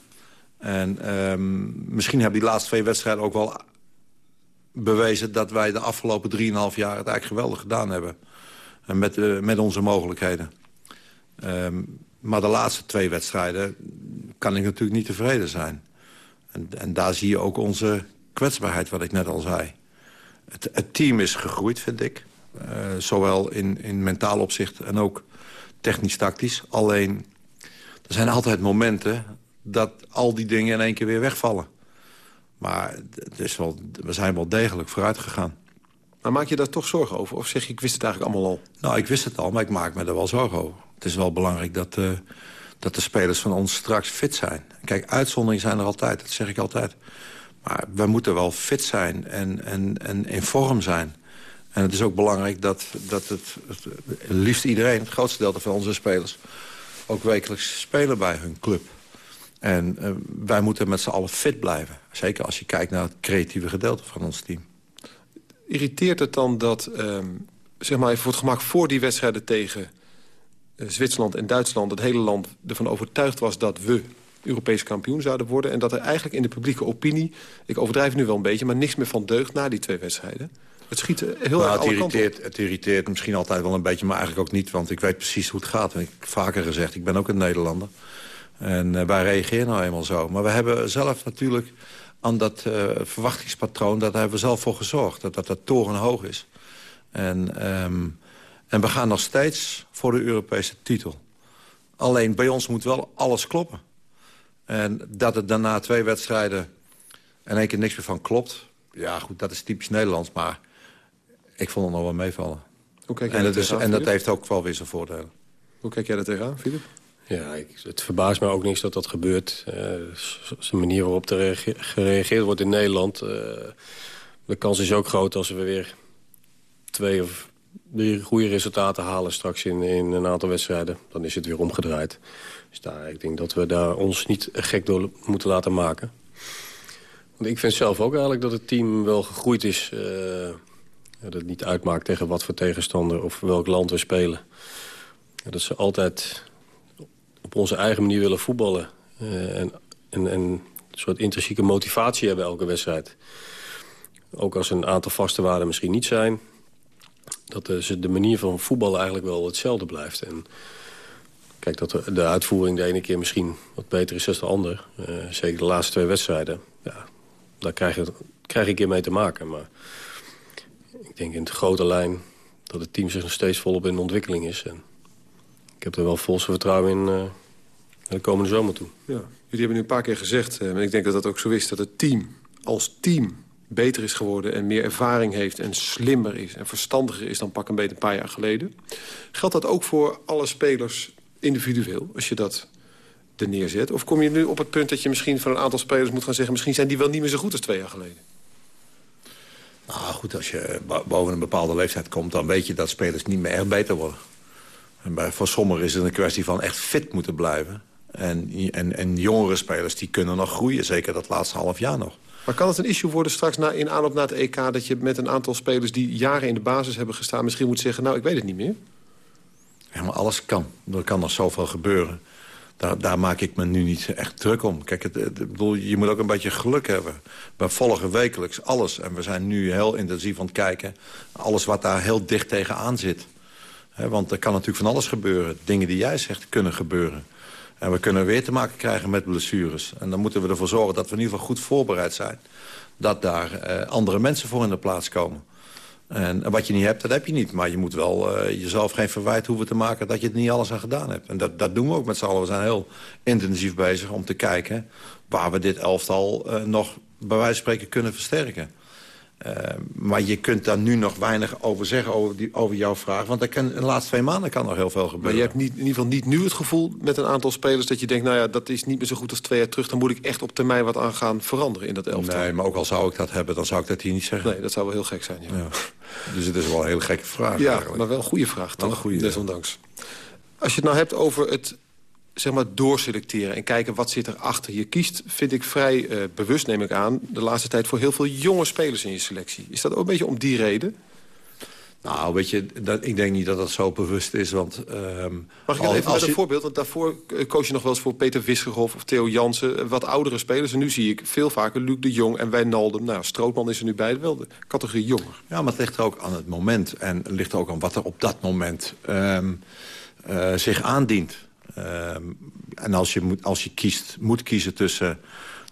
En ehm, misschien hebben die laatste twee wedstrijden ook wel bewezen... dat wij de afgelopen 3,5 jaar het eigenlijk geweldig gedaan hebben. En met, met onze mogelijkheden. Um, maar de laatste twee wedstrijden kan ik natuurlijk niet tevreden zijn. En, en daar zie je ook onze kwetsbaarheid, wat ik net al zei. Het, het team is gegroeid, vind ik. Uh, zowel in, in mentaal opzicht en ook technisch-tactisch. Alleen, er zijn altijd momenten dat al die dingen in één keer weer wegvallen. Maar het is wel, we zijn wel degelijk vooruit gegaan. Maar maak je daar toch zorgen over? Of zeg je, ik wist het eigenlijk allemaal al? Nou, ik wist het al, maar ik maak me er wel zorgen over. Het is wel belangrijk dat, uh, dat de spelers van ons straks fit zijn. Kijk, uitzonderingen zijn er altijd, dat zeg ik altijd. Maar we moeten wel fit zijn en, en, en in vorm zijn. En het is ook belangrijk dat, dat het, liefst iedereen... het grootste deel van onze spelers... ook wekelijks spelen bij hun club. En uh, wij moeten met z'n allen fit blijven. Zeker als je kijkt naar het creatieve gedeelte van ons team. Irriteert het dan dat, uh, zeg maar even voor het gemak... voor die wedstrijden tegen Zwitserland en Duitsland... het hele land ervan overtuigd was dat we Europees kampioen zouden worden... en dat er eigenlijk in de publieke opinie... ik overdrijf nu wel een beetje, maar niks meer van deugt na die twee wedstrijden... Het schiet heel nou, erg het irriteert, het irriteert misschien altijd wel een beetje, maar eigenlijk ook niet. Want ik weet precies hoe het gaat. En ik heb vaker gezegd, ik ben ook een Nederlander. En uh, wij reageren nou eenmaal zo. Maar we hebben zelf natuurlijk aan dat uh, verwachtingspatroon... daar hebben we zelf voor gezorgd, dat dat, dat torenhoog is. En, um, en we gaan nog steeds voor de Europese titel. Alleen bij ons moet wel alles kloppen. En dat het daarna twee wedstrijden en één keer niks meer van klopt... ja goed, dat is typisch Nederlands, maar ik vond het nog wel meevallen. Hoe kijk en, dat is, en dat heeft ook wel weer zijn voordelen. Hoe kijk jij daar tegenaan, Filip? Ja, ik, het verbaast me ook niks dat dat gebeurt. Uh, de manier waarop er gereageerd wordt in Nederland... Uh, de kans is ook groot als we weer twee of drie goede resultaten halen... straks in, in een aantal wedstrijden. Dan is het weer omgedraaid. Dus ik denk dat we daar ons niet gek door moeten laten maken. Want ik vind zelf ook eigenlijk dat het team wel gegroeid is... Uh, dat het niet uitmaakt tegen wat voor tegenstander of welk land we spelen. Dat ze altijd op onze eigen manier willen voetballen. Uh, en, en, en een soort intrinsieke motivatie hebben elke wedstrijd. Ook als een aantal vaste waarden misschien niet zijn. Dat de, de manier van voetballen eigenlijk wel hetzelfde blijft. En kijk, dat de, uitvoering de ene keer misschien wat beter is dan de ander. Uh, zeker de laatste twee wedstrijden. Ja, daar krijg, je, krijg ik een keer mee te maken. Maar ik denk in de grote lijn dat het team zich nog steeds volop in ontwikkeling is. En ik heb er wel volste vertrouwen in uh, de komende zomer toe. Ja. Jullie hebben nu een paar keer gezegd, uh, en ik denk dat dat ook zo is... dat het team als team beter is geworden en meer ervaring heeft... en slimmer is en verstandiger is dan pak een beetje een paar jaar geleden. Geldt dat ook voor alle spelers individueel, als je dat er neerzet? Of kom je nu op het punt dat je misschien van een aantal spelers moet gaan zeggen... misschien zijn die wel niet meer zo goed als twee jaar geleden? Nou goed, als je boven een bepaalde leeftijd komt... dan weet je dat spelers niet meer echt beter worden. En bij, voor sommigen is het een kwestie van echt fit moeten blijven. En, en, en jongere spelers die kunnen nog groeien, zeker dat laatste half jaar nog. Maar kan het een issue worden straks na, in aanloop naar het EK... dat je met een aantal spelers die jaren in de basis hebben gestaan... misschien moet zeggen, nou, ik weet het niet meer? Ja, maar alles kan. Er kan nog zoveel gebeuren. Daar, daar, maak ik me nu niet echt druk om. Kijk, het, bedoel, je moet ook een beetje geluk hebben. We volgen wekelijks alles. En we zijn nu heel intensief aan het kijken. Alles wat daar heel dicht tegenaan zit. want er kan natuurlijk van alles gebeuren. Dingen die jij zegt kunnen gebeuren. En we kunnen weer te maken krijgen met blessures. En dan moeten we ervoor zorgen dat we in ieder geval goed voorbereid zijn. Dat daar eh, andere mensen voor in de plaats komen. En wat je niet hebt, dat heb je niet. Maar je moet wel uh, jezelf geen verwijt hoeven te maken... dat je het niet alles aan gedaan hebt. En dat, dat doen we ook met z'n allen. We zijn heel intensief bezig om te kijken... waar we dit elftal uh, nog bij wijze van spreken kunnen versterken. Uh, maar je kunt daar nu nog weinig over zeggen, over, die, over jouw vraag. Want er kan, in de laatste twee maanden kan nog heel veel gebeuren. Maar je hebt niet, in ieder geval niet nu het gevoel met een aantal spelers... dat je denkt, nou ja, dat is niet meer zo goed als twee jaar terug... dan moet ik echt op termijn wat aan gaan veranderen in dat elftal. Nee, maar ook al zou ik dat hebben, dan zou ik dat hier niet zeggen. Nee, dat zou wel heel gek zijn, ja. ja. Dus het is wel een hele gekke vraag Ja, eigenlijk. maar wel een goede vraag, toch? Een goede, Desondanks. Als je het nou hebt over het zeg maar, doorselecteren en kijken wat zit erachter. Je kiest, vind ik vrij uh, bewust, neem ik aan... de laatste tijd voor heel veel jonge spelers in je selectie. Is dat ook een beetje om die reden? Nou, weet je, dat, ik denk niet dat dat zo bewust is, want... Um, Mag ik al, even een je... voorbeeld? Want daarvoor koos je nog wel eens voor Peter Wisgerhof of Theo Jansen... wat oudere spelers. En nu zie ik veel vaker Luc de Jong en Wijnaldum. Nou, Strootman is er nu bij, wel de categorie jonger. Ja, maar het ligt er ook aan het moment. En het ligt er ook aan wat er op dat moment um, uh, zich aandient. Um, en als je, moet, als je kiest, moet kiezen tussen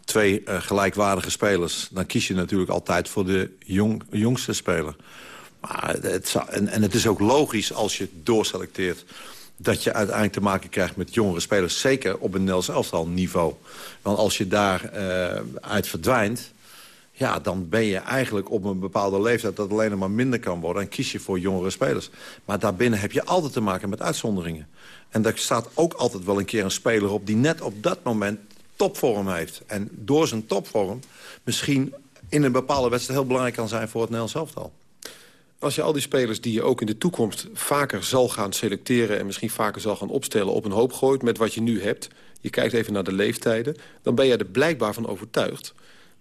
twee uh, gelijkwaardige spelers... dan kies je natuurlijk altijd voor de jong, jongste speler. Maar het, en, en het is ook logisch als je doorselecteert... dat je uiteindelijk te maken krijgt met jongere spelers. Zeker op een Nels elftal niveau. Want als je daar uh, uit verdwijnt... ja, dan ben je eigenlijk op een bepaalde leeftijd... dat alleen maar minder kan worden. En kies je voor jongere spelers. Maar daarbinnen heb je altijd te maken met uitzonderingen. En daar staat ook altijd wel een keer een speler op... die net op dat moment topvorm heeft. En door zijn topvorm misschien in een bepaalde wedstrijd... heel belangrijk kan zijn voor het Nederlands elftal. Als je al die spelers die je ook in de toekomst vaker zal gaan selecteren... en misschien vaker zal gaan opstellen op een hoop gooit met wat je nu hebt... je kijkt even naar de leeftijden... dan ben je er blijkbaar van overtuigd...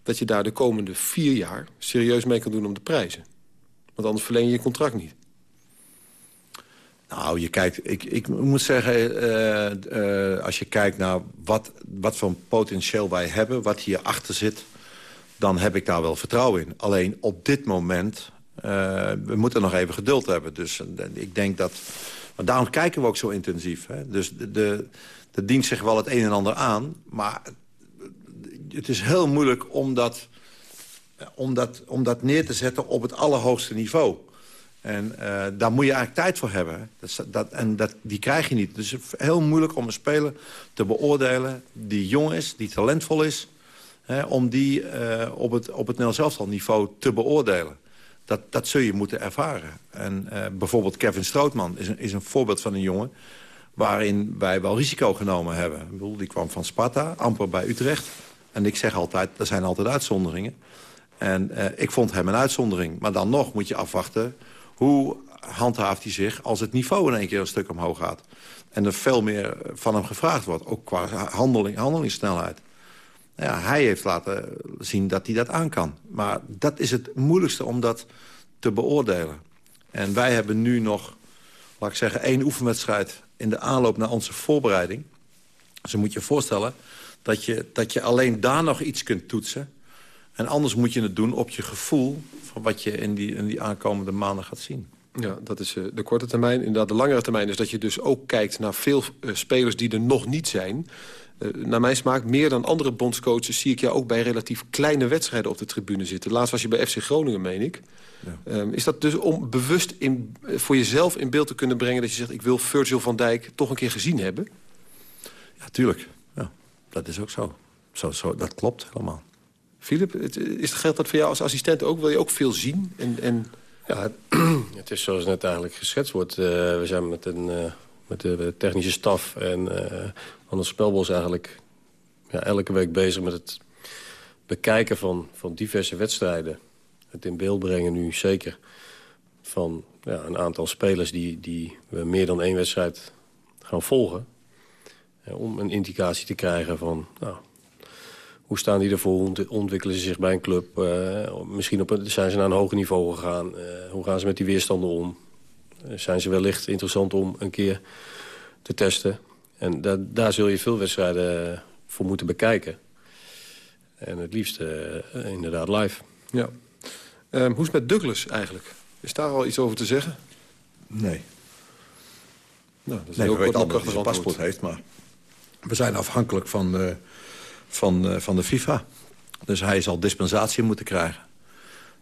dat je daar de komende vier jaar serieus mee kan doen om de prijzen. Want anders verleen je je contract niet. Nou, je kijkt, ik, ik moet zeggen, uh, uh, als je kijkt naar wat, wat voor potentieel wij hebben... wat hierachter zit, dan heb ik daar wel vertrouwen in. Alleen op dit moment, uh, we moeten nog even geduld hebben. Dus ik denk dat... Maar daarom kijken we ook zo intensief. Hè? Dus de, de, de dient zich wel het een en ander aan. Maar het is heel moeilijk om dat, om dat, om dat neer te zetten op het allerhoogste niveau. En uh, daar moet je eigenlijk tijd voor hebben. Dat, dat, en dat, die krijg je niet. Dus het is heel moeilijk om een speler te beoordelen... die jong is, die talentvol is... Hè, om die uh, op het, op het Nederlands niveau te beoordelen. Dat, dat zul je moeten ervaren. En bijvoorbeeld Kevin Strootman is een, is een voorbeeld van een jongen... waarin wij wel risico genomen hebben. Ik bedoel, die kwam van Sparta, amper bij Utrecht. En ik zeg altijd, er zijn altijd uitzonderingen. En ik vond hem een uitzondering. Maar dan nog moet je afwachten hoe handhaaft hij zich als het niveau in één keer een stuk omhoog gaat. En er veel meer van hem gevraagd wordt, ook qua handeling, handelingssnelheid. Ja, hij heeft laten zien dat hij dat aan kan. Maar dat is het moeilijkste om dat te beoordelen. En wij hebben nu nog, laat ik zeggen, één oefenwedstrijd... in de aanloop naar onze voorbereiding. Dus je moet je voorstellen dat je, dat je alleen daar nog iets kunt toetsen... En anders moet je het doen op je gevoel... van wat je in die, in die aankomende maanden gaat zien. Ja, dat is uh, de korte termijn. Inderdaad, de langere termijn is dat je dus ook kijkt naar veel uh, spelers die er nog niet zijn. Uh, naar mijn smaak, meer dan andere bondscoaches... zie ik jou ook bij relatief kleine wedstrijden op de tribune zitten. Laatst was je bij FC Groningen, meen ik. Ja. Um, is dat dus om bewust in, voor jezelf in beeld te kunnen brengen... dat je zegt, ik wil Virgil van Dijk toch een keer gezien hebben? Ja, tuurlijk. Dat is ook zo. zo, zo dat klopt helemaal. Filip, is, geldt dat voor jou als assistent ook? Wil je ook veel zien? En, en... Ja, het (clears throat) is zoals net eigenlijk geschetst wordt. we zijn met, een, met de technische staf en van de spelbos eigenlijk ja, elke week bezig met het bekijken van, van diverse wedstrijden. Het in beeld brengen nu zeker van ja, een aantal spelers die, die we meer dan één wedstrijd gaan volgen. Om een indicatie te krijgen van nou, hoe staan die ervoor, ontwikkelen ze zich bij een club. Uh, misschien op een, zijn ze naar een hoger niveau gegaan, uh, hoe gaan ze met die weerstanden om. Uh, zijn ze wellicht interessant om een keer te testen. En da daar zul je veel wedstrijden voor moeten bekijken. En het liefst inderdaad live. Ja. Um, hoe is het met Douglas eigenlijk? Is daar al iets over te zeggen? Nee. Nou, dat is nee, heel we weten kort dat hij een paspoort heeft, maar we zijn afhankelijk van, uh, van, uh, van de FIFA. Dus hij zal dispensatie moeten krijgen.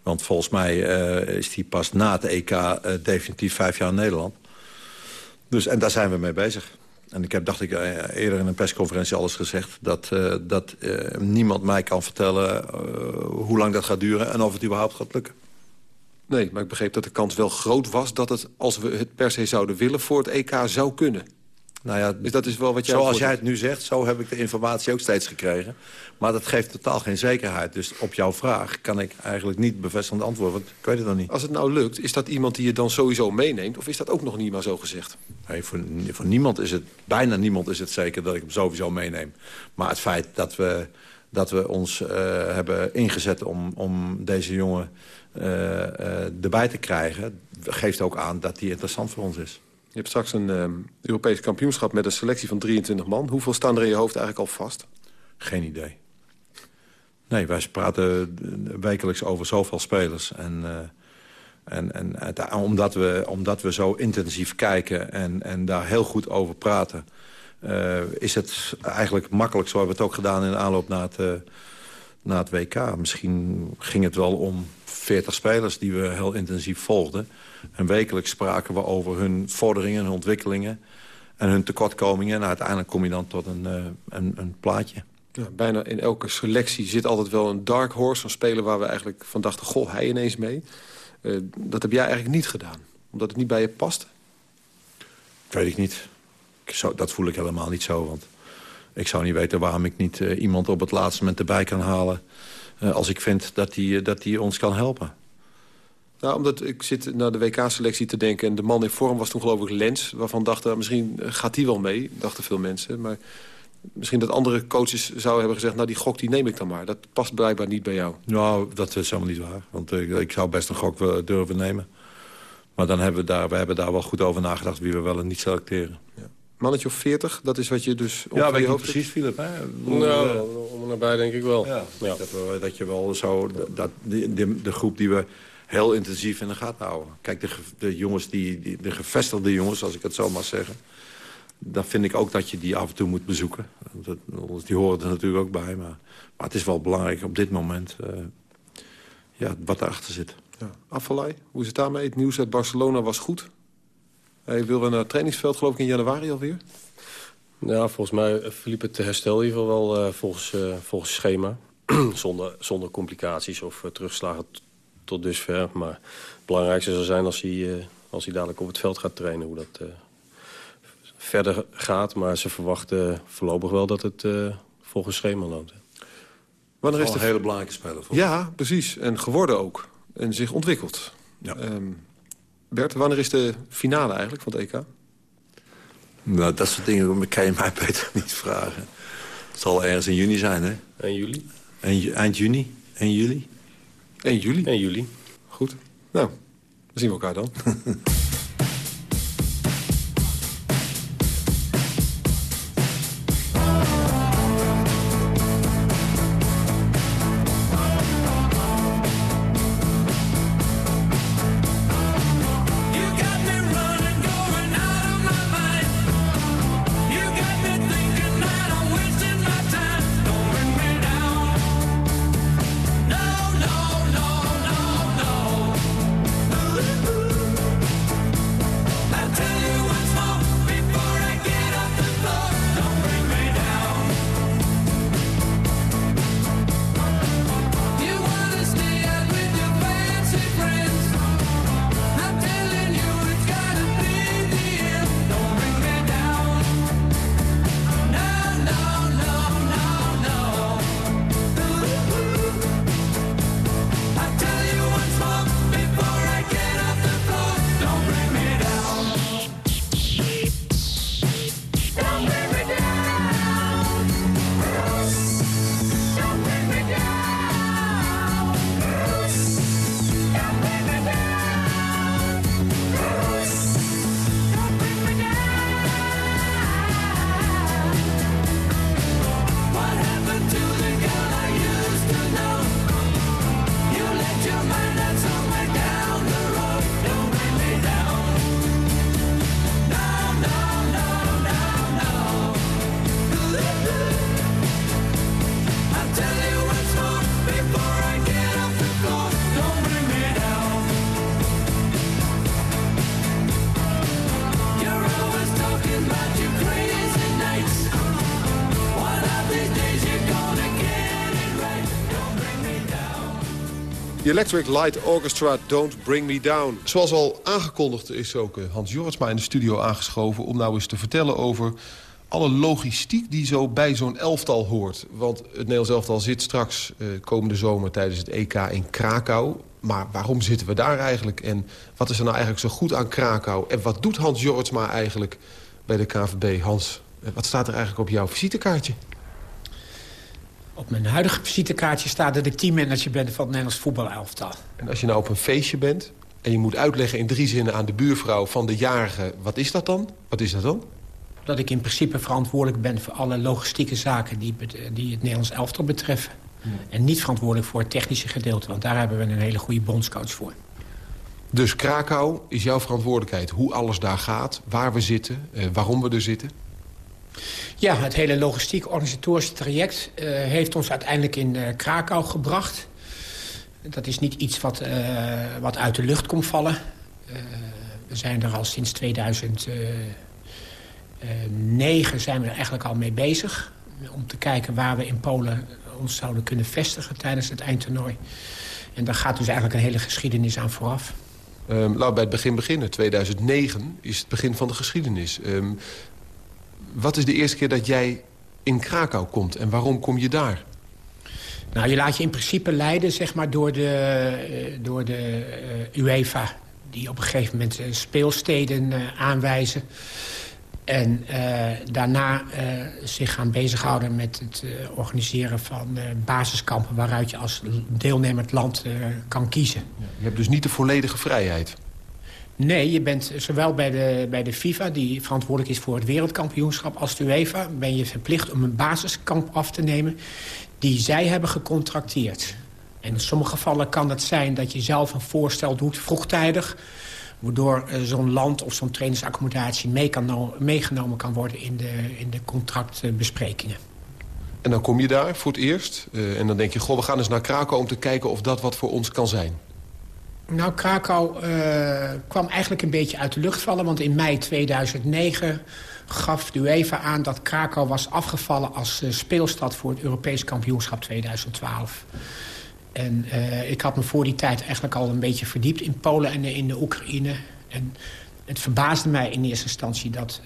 Want volgens mij uh, is hij pas na het EK definitief vijf jaar in Nederland. Dus, en daar zijn we mee bezig. En ik heb, dacht ik, eerder in een persconferentie alles gezegd... dat, dat niemand mij kan vertellen hoe lang dat gaat duren... en of het überhaupt gaat lukken. Nee, maar ik begreep dat de kans wel groot was... dat het, als we het per se zouden willen, voor het EK zou kunnen. Nou ja, dus dat is wel wat jij zoals jij het nu zegt, zo heb ik de informatie ook steeds gekregen. Maar dat geeft totaal geen zekerheid. Dus op jouw vraag kan ik eigenlijk niet bevestigend antwoorden. Want ik weet het nog niet. Als het nou lukt, is dat iemand die je dan sowieso meeneemt? Of is dat ook nog niet maar zo gezegd? Nee, voor, voor niemand is het, bijna niemand is het zeker dat ik hem sowieso meeneem. Maar het feit dat we, dat we ons uh, hebben ingezet om, om deze jongen uh, uh, erbij te krijgen... geeft ook aan dat die interessant voor ons is. Je hebt straks een uh, Europees kampioenschap met een selectie van 23 man. Hoeveel staan er in je hoofd eigenlijk al vast? Geen idee. Nee, wij praten wekelijks over zoveel spelers. En, en, en omdat, we, omdat we zo intensief kijken en, en daar heel goed over praten... is het eigenlijk makkelijk, zo hebben we het ook gedaan in de aanloop naar het, naar het WK. Misschien ging het wel om 40 spelers die we heel intensief volgden. En wekelijks spraken we over hun vorderingen, hun ontwikkelingen... en hun tekortkomingen. En uiteindelijk kom je dan tot een, uh, een, een plaatje. Ja, bijna in elke selectie zit altijd wel een dark horse... een speler waar we eigenlijk van dachten, goh, hij ineens mee. Uh, dat heb jij eigenlijk niet gedaan, omdat het niet bij je past? Weet ik niet. Ik zou, dat voel ik helemaal niet zo, want ik zou niet weten waarom ik niet uh, iemand op het laatste moment erbij kan halen... Uh, als ik vind dat die, dat die ons kan helpen. Nou, omdat ik zit naar de WK-selectie te denken... en de man in vorm was toen geloof ik Lens... waarvan dachten, misschien gaat hij wel mee, dachten veel mensen. Maar misschien dat andere coaches zouden hebben gezegd... nou, die gok die neem ik dan maar. Dat past blijkbaar niet bij jou. Nou, dat is helemaal niet waar. Want ik, ik zou best een gok durven nemen. Maar dan hebben we, daar, we hebben daar wel goed over nagedacht... wie we wel en niet selecteren. Ja. Mannetje of 40, dat is wat je dus op ja, weet je hoofd precies, Philip. Hè? Nou, om en nabij denk ik wel. Ja, ja. Dat, we, dat je wel zo... Dat, de, de, de groep die we heel intensief in de gaten houden. Kijk, de, de jongens, die, die, de gevestigde jongens, als ik het zo mag zeggen... dan vind ik ook dat je die af en toe moet bezoeken. Dat, die horen er natuurlijk ook bij. Maar, maar het is wel belangrijk op dit moment uh, ja, wat erachter zit. Ja. Afvallei, hoe is het daarmee? Het nieuws uit Barcelona was goed. Hij wil naar het trainingsveld, geloof ik, in januari alweer? Ja, volgens mij verliep het herstel in ieder geval wel uh, volgens, uh, volgens schema. (clears throat) zonder, zonder complicaties of uh, terugslagen tot dusver. Maar het belangrijkste zal zijn als hij, uh, als hij dadelijk op het veld gaat trainen... hoe dat uh, verder gaat. Maar ze verwachten voorlopig wel dat het uh, volgens schema loopt. Wanneer is de... een hele belangrijke speler voor Ja, precies. En geworden ook. En zich ontwikkeld. Ja. Um, Bert, wanneer is de finale eigenlijk van het EK? Nou, dat soort dingen kan je mij (laughs) beter niet vragen. Het zal ergens in juni zijn, hè? En juli? En, eind juni? En juli? 1 juli? 1 juli. Goed. Nou, dan zien we elkaar dan. (laughs) Electric Light Orchestra, Don't Bring Me Down. Zoals al aangekondigd is ook eh, Hans Jorritsma in de studio aangeschoven... om nou eens te vertellen over alle logistiek die zo bij zo'n elftal hoort. Want het Nederlands elftal zit straks uh, komende zomer tijdens het EK in Krakau. Maar waarom zitten we daar eigenlijk? En wat is er nou eigenlijk zo goed aan Krakau? En wat doet Hans Jorritsma eigenlijk bij de KVB? Hans, eh, wat staat er eigenlijk op jouw visitekaartje? Op mijn huidige visitekaartje staat dat ik teammanager ben van het Nederlands voetbalelftal. En als je nou op een feestje bent en je moet uitleggen in drie zinnen aan de buurvrouw van de jarige... wat is dat dan? Wat is dat dan? Dat ik in principe verantwoordelijk ben voor alle logistieke zaken die, die het Nederlands elftal betreffen. En niet verantwoordelijk voor het technische gedeelte, want daar hebben we een hele goede bondscoach voor. Dus Krakau is jouw verantwoordelijkheid. Hoe alles daar gaat, waar we zitten, eh, waarom we er zitten? Ja, het hele logistiek-organisatorische traject uh, heeft ons uiteindelijk in uh, Krakau gebracht. Dat is niet iets wat, uh, wat uit de lucht komt vallen. we zijn er al sinds 2009 zijn we er eigenlijk al mee bezig. Om te kijken waar we in Polen ons zouden kunnen vestigen tijdens het eindtoernooi. En daar gaat dus eigenlijk een hele geschiedenis aan vooraf. Um, laten we bij het begin beginnen. 2009 is het begin van de geschiedenis. Um, wat is de eerste keer dat jij in Krakau komt en waarom kom je daar? Nou, je laat je in principe leiden zeg maar, door de, uh, door de uh, UEFA... die op een gegeven moment uh, speelsteden aanwijzen. En daarna zich gaan bezighouden met het organiseren van basiskampen... waaruit je als deelnemend land kan kiezen. Je hebt dus niet de volledige vrijheid? Nee, je bent zowel bij de, bij de FIFA, die verantwoordelijk is voor het wereldkampioenschap... als de UEFA, ben je verplicht om een basiskamp af te nemen... die zij hebben gecontracteerd. En in sommige gevallen kan het zijn dat je zelf een voorstel doet vroegtijdig... waardoor uh, zo'n land of zo'n trainingsaccommodatie meegenomen kan worden... in de, in de contractbesprekingen. En dan kom je daar voor het eerst uh, en dan denk je... goh, we gaan eens naar Krakau om te kijken of dat wat voor ons kan zijn. Nou, Krakau uh, kwam eigenlijk een beetje uit de lucht vallen. Want in mei 2009 gaf de UEFA aan dat Krakau was afgevallen... als uh, speelstad voor het Europees kampioenschap 2012. En uh, ik had me voor die tijd eigenlijk al een beetje verdiept in Polen en in de Oekraïne. En het verbaasde mij in eerste instantie dat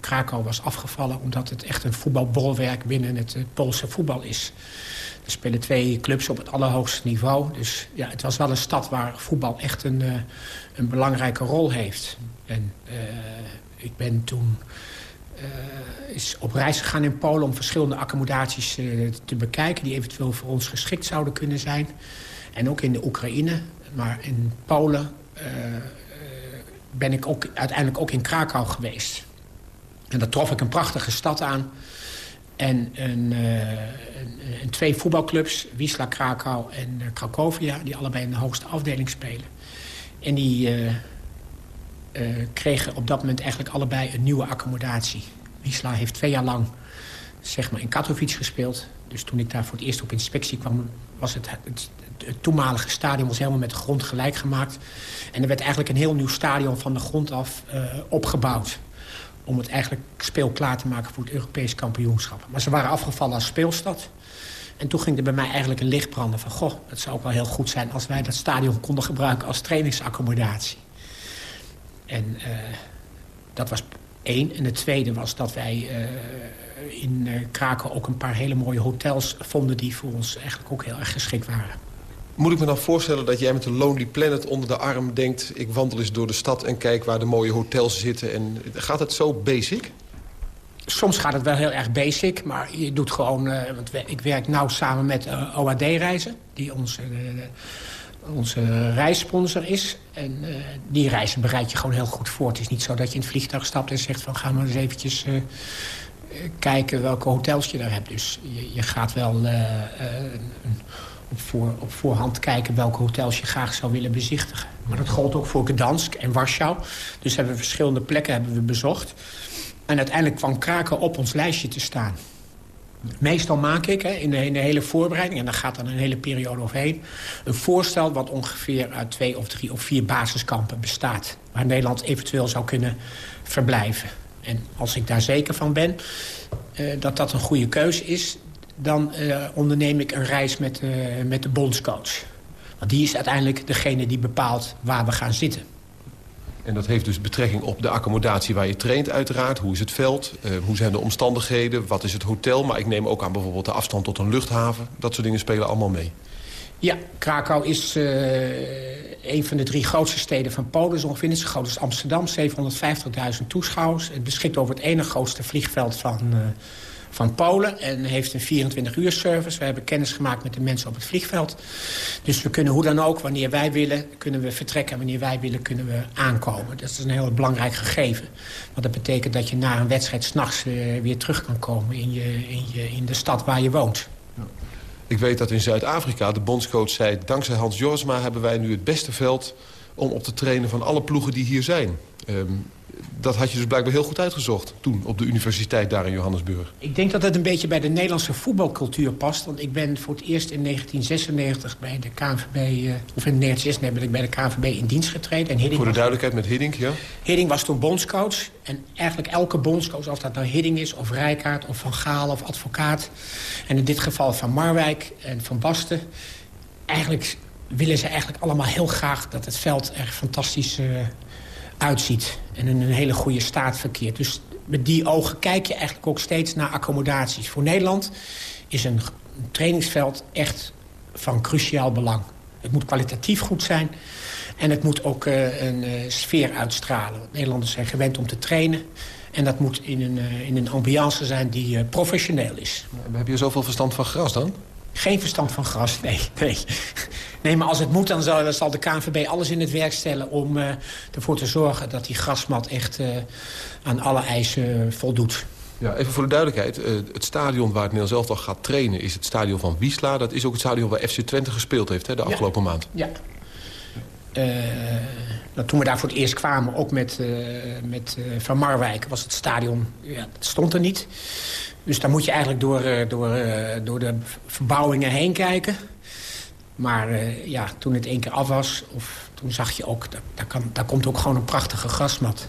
Krakau was afgevallen... omdat het echt een voetbalbolwerk binnen het Poolse voetbal is. Er spelen twee clubs op het allerhoogste niveau. Dus ja, het was wel een stad waar voetbal echt een, uh, een belangrijke rol heeft. En uh, ik ben toen uh, is op reis gegaan in Polen... om verschillende accommodaties te bekijken... die eventueel voor ons geschikt zouden kunnen zijn. En ook in de Oekraïne. Maar in Polen ben ik ook, uiteindelijk ook in Krakau geweest. En daar trof ik een prachtige stad aan... En een, twee voetbalclubs, Wisla Krakau en uh, Cracovia... die allebei in de hoogste afdeling spelen. En die uh, kregen op dat moment eigenlijk allebei een nieuwe accommodatie. Wisla heeft twee jaar lang zeg maar, in Katowice gespeeld. Dus toen ik daar voor het eerst op inspectie kwam... was het, het, het toenmalige stadion was helemaal met de grond gelijk gemaakt. En er werd eigenlijk een heel nieuw stadion van de grond af opgebouwd om het eigenlijk speelklaar te maken voor het Europees kampioenschap. Maar ze waren afgevallen als speelstad. En toen ging er bij mij eigenlijk een licht branden van... goh, het zou ook wel heel goed zijn als wij dat stadion konden gebruiken als trainingsaccommodatie. En uh, dat was één. En het tweede was dat wij uh, in uh, Kraken ook een paar hele mooie hotels vonden... die voor ons eigenlijk ook heel erg geschikt waren. Moet ik me dan voorstellen dat jij met een Lonely Planet onder de arm denkt... ik wandel eens door de stad en kijk waar de mooie hotels zitten. En gaat het zo basic? Soms gaat het wel heel erg basic, maar je doet gewoon... Uh, want ik werk nauw samen met uh, OAD-reizen, die onze, uh, onze reissponsor is. En die reizen bereid je gewoon heel goed voor. Het is niet zo dat je in het vliegtuig stapt en zegt van... ga maar eens eventjes kijken welke hotels je daar hebt. Dus je, je gaat wel op, voor, voorhand kijken welke hotels je graag zou willen bezichtigen. Maar dat gold ook voor Gdansk en Warschau. Dus hebben we verschillende plekken hebben we bezocht. En uiteindelijk kwam Kraken op ons lijstje te staan. Meestal maak ik hè, in, de, hele voorbereiding, en daar gaat dan een hele periode overheen... een voorstel wat ongeveer uit twee of drie of vier basiskampen bestaat... waar Nederland eventueel zou kunnen verblijven. En als ik daar zeker van ben uh, dat dat een goede keuze is dan uh, onderneem ik een reis met, uh, met de bondscoach. Want die is uiteindelijk degene die bepaalt waar we gaan zitten. En dat heeft dus betrekking op de accommodatie waar je traint uiteraard. Hoe is het veld? Uh, hoe zijn de omstandigheden? Wat is het hotel? Maar ik neem ook aan bijvoorbeeld de afstand tot een luchthaven. Dat soort dingen spelen allemaal mee. Ja, Krakau is een van de drie grootste steden van Polen. Is ongeveer net zo groot als Amsterdam. 750.000 toeschouwers. Het beschikt over het ene grootste vliegveld van, van Polen. En heeft een 24-uur service. We hebben kennis gemaakt met de mensen op het vliegveld. Dus we kunnen hoe dan ook, wanneer wij willen, kunnen we vertrekken. En wanneer wij willen, kunnen we aankomen. Dat is een heel belangrijk gegeven. Want dat betekent dat je na een wedstrijd s'nachts uh, weer terug kan komen in, je, in, je, in de stad waar je woont. Ik weet dat in Zuid-Afrika de bondscoach zei... dankzij Hans Jorsma hebben wij nu het beste veld om op te trainen van alle ploegen die hier zijn. Um, dat had je dus blijkbaar heel goed uitgezocht toen op de universiteit daar in Johannesburg. Ik denk dat het een beetje bij de Nederlandse voetbalcultuur past. Want ik ben voor het eerst in 1996 bij de KNVB... Uh, of in 1996 ben ik bij de KNVB in dienst getreden. En Hiddink voor de duidelijkheid met Hiddink, ja? Hiddink was toen bondscoach. En eigenlijk elke bondscoach, of dat nou Hiddink is... of Rijkaard, of Van Gaal, of advocaat... en in dit geval van Marwijk en Van Basten... eigenlijk willen ze eigenlijk allemaal heel graag dat het veld er fantastisch uh, uitziet. En in een hele goede staat verkeert. Dus met die ogen kijk je eigenlijk ook steeds naar accommodaties. Voor Nederland is een trainingsveld echt van cruciaal belang. Het moet kwalitatief goed zijn. En het moet ook uh, een uh, sfeer uitstralen. Nederlanders zijn gewend om te trainen. En dat moet in een, uh, in een ambiance zijn die professioneel is. Heb je zoveel verstand van gras dan? Geen verstand van gras, nee. nee. Nee, maar als het moet, dan zal, dan zal de KNVB alles in het werk stellen... om uh, ervoor te zorgen dat die grasmat echt uh, aan alle eisen voldoet. Ja, even voor de duidelijkheid. Uh, het stadion waar het Nederlands elftal gaat trainen... is het stadion van Wiesla. Dat is ook het stadion waar FC Twente gespeeld heeft hè, de afgelopen ja. maand. Ja. Nou, toen we daar voor het eerst kwamen, ook met, met Van Marwijk... was het stadion, ja, dat stond er niet. Dus dan moet je eigenlijk door, door, door de verbouwingen heen kijken... Maar uh, ja, toen het één keer af was, of, toen zag je ook... daar, kan, daar komt ook gewoon een prachtige grasmat.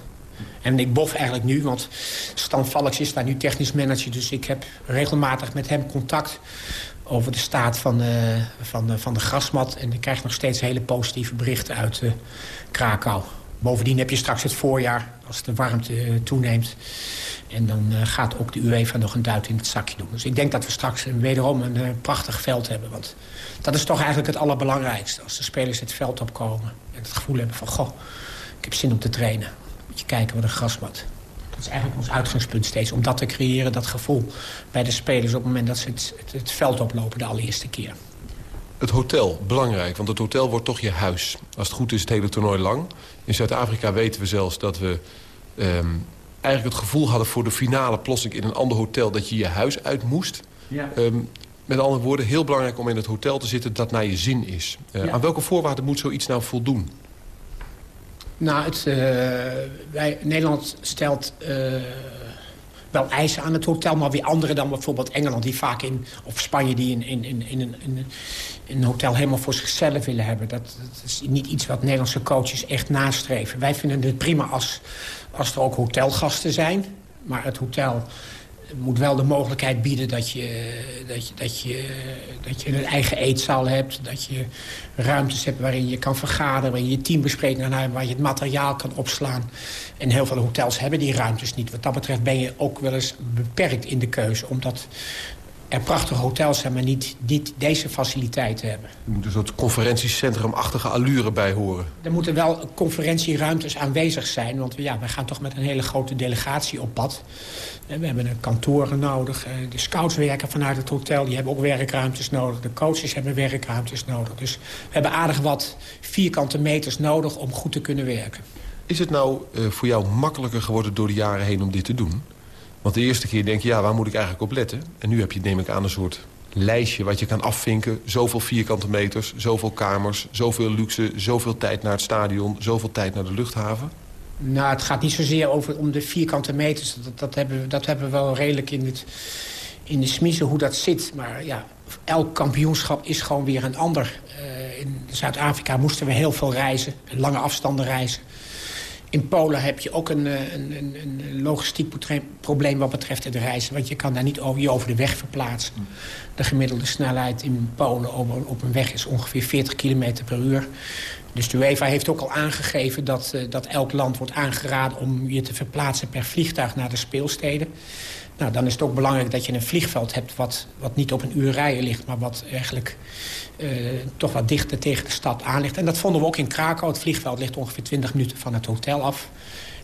En ik bof eigenlijk nu, want Stan Valks is daar nu technisch manager... dus ik heb regelmatig met hem contact over de staat van de, van van de grasmat. En ik krijg nog steeds hele positieve berichten uit uh, Krakau. Bovendien heb je straks het voorjaar, als de warmte uh, toeneemt. En dan uh, gaat ook de UEFA nog een duit in het zakje doen. Dus ik denk dat we straks wederom een prachtig veld hebben. Want dat is toch eigenlijk het allerbelangrijkste. Als de spelers het veld opkomen en het gevoel hebben van... goh, ik heb zin om te trainen. Moet je kijken wat een grasmat. Dat is eigenlijk ons uitgangspunt steeds. Om dat te creëren, dat gevoel bij de spelers... op het moment dat ze het veld oplopen de allereerste keer. Het hotel, belangrijk, want het hotel wordt toch je huis. Als het goed is het hele toernooi lang. In Zuid-Afrika weten we zelfs dat we... Um, eigenlijk het gevoel hadden voor de finale plotseling in een ander hotel... dat je je huis uit moest. Ja. Um, met andere woorden, heel belangrijk om in het hotel te zitten dat naar je zin is. Uh, ja. Aan welke voorwaarden moet zoiets nou voldoen? Nou, het, uh, wij, Nederland stelt uh, wel eisen aan het hotel... maar weer andere dan bijvoorbeeld Engeland, die vaak in, of Spanje... die in, in, in, in, in, in een hotel helemaal voor zichzelf willen hebben. Dat, dat, is niet iets wat Nederlandse coaches echt nastreven. Wij vinden het prima als, als er ook hotelgasten zijn. Maar het hotel moet wel de mogelijkheid bieden dat je, dat je, dat je, dat je een eigen eetzaal hebt. Dat je ruimtes hebt waarin je kan vergaderen. Waarin je teambesprekingen hebt. Waar je het materiaal kan opslaan. En heel veel hotels hebben die ruimtes niet. Wat dat betreft ben je ook wel eens beperkt in de keuze. Omdat er prachtige hotels zijn, maar niet, niet deze faciliteiten hebben. Er moet een soort conferentiecentrumachtige allure bij horen. Er moeten wel conferentieruimtes aanwezig zijn. Want ja, wij gaan toch met een hele grote delegatie op pad. We hebben een kantoren nodig. De scouts werken vanuit het hotel. Die hebben ook werkruimtes nodig. De coaches hebben werkruimtes nodig. Dus we hebben aardig wat vierkante meters nodig om goed te kunnen werken. Is het nou uh, voor jou makkelijker geworden door de jaren heen om dit te doen? Want de eerste keer denk je, ja, waar moet ik eigenlijk op letten? En nu heb je, neem ik aan, een soort lijstje wat je kan afvinken. Zoveel vierkante meters, zoveel kamers, zoveel luxe... zoveel tijd naar het stadion, zoveel tijd naar de luchthaven. Nou, het gaat niet zozeer over om de vierkante meters. Dat, hebben, we, dat hebben we wel redelijk in, het, in de smiezen hoe dat zit. Maar ja, elk kampioenschap is gewoon weer een ander. Uh, in Zuid-Afrika moesten we heel veel reizen, lange afstanden reizen. In Polen heb je ook een, een, een, een logistiek probleem wat betreft het reizen. Want je kan daar niet over, je over de weg verplaatsen. De gemiddelde snelheid in Polen op een weg is ongeveer 40 km per uur. Dus de UEFA heeft ook al aangegeven dat, uh, dat elk land wordt aangeraden... om je te verplaatsen per vliegtuig naar de speelsteden. Nou, dan is het ook belangrijk dat je een vliegveld hebt... wat, wat niet op een uur rijden ligt, maar wat eigenlijk uh, toch wat dichter tegen de stad aan ligt. En dat vonden we ook in Krakau. Het vliegveld ligt ongeveer 20 minuten van het hotel af.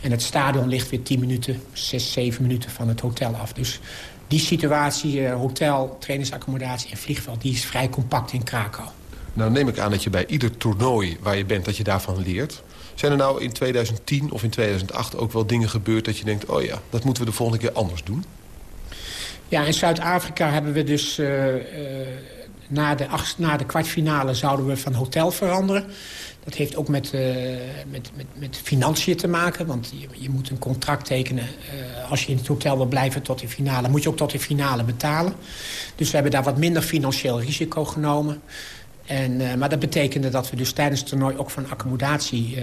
En het stadion ligt weer 10 minuten, 6, 7 minuten van het hotel af. Dus die situatie, uh, hotel, trainingsaccommodatie en vliegveld... die is vrij compact in Krakau. Nou neem ik aan dat je bij ieder toernooi waar je bent... dat je daarvan leert. Zijn er nou in 2010 of in 2008 ook wel dingen gebeurd... dat je denkt, oh ja, dat moeten we de volgende keer anders doen? Ja, in Zuid-Afrika hebben we dus... Uh, uh, na, de na de kwartfinale zouden we van hotel veranderen. Dat heeft ook met, uh, met, met, met financiën te maken. Want je, je moet een contract tekenen. Als je in het hotel wil blijven tot de finale... moet je ook tot de finale betalen. Dus we hebben daar wat minder financieel risico genomen. En, maar dat betekende dat we dus tijdens het toernooi ook van accommodatie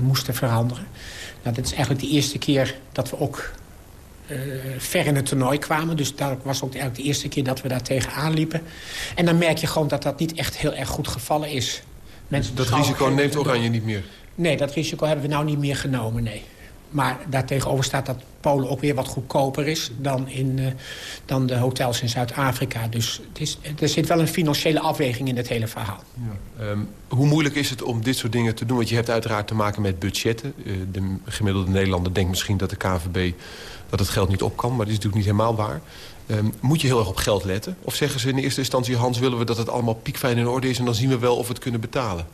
moesten veranderen. Nou, dat is eigenlijk de eerste keer dat we ook ver in het toernooi kwamen. Dus dat was ook eigenlijk de eerste keer dat we daar tegenaan liepen. En dan merk je gewoon dat dat niet echt heel erg goed gevallen is. Mensen dat risico neemt Oranje niet meer? Nee, dat risico hebben we nou niet meer genomen, nee. Maar daartegenover staat dat Polen ook weer wat goedkoper is... dan, in, uh, dan de hotels in Zuid-Afrika. Dus het is, er zit wel een financiële afweging in het hele verhaal. Ja. Um, hoe moeilijk is het om dit soort dingen te doen? Want je hebt uiteraard te maken met budgetten. Uh, de gemiddelde Nederlander denkt misschien dat de KVB dat het geld niet op kan. Maar dat is natuurlijk niet helemaal waar. Um, moet je heel erg op geld letten? Of zeggen ze in eerste instantie... Hans, willen we dat het allemaal piekfijn in orde is... en dan zien we wel of we het kunnen betalen?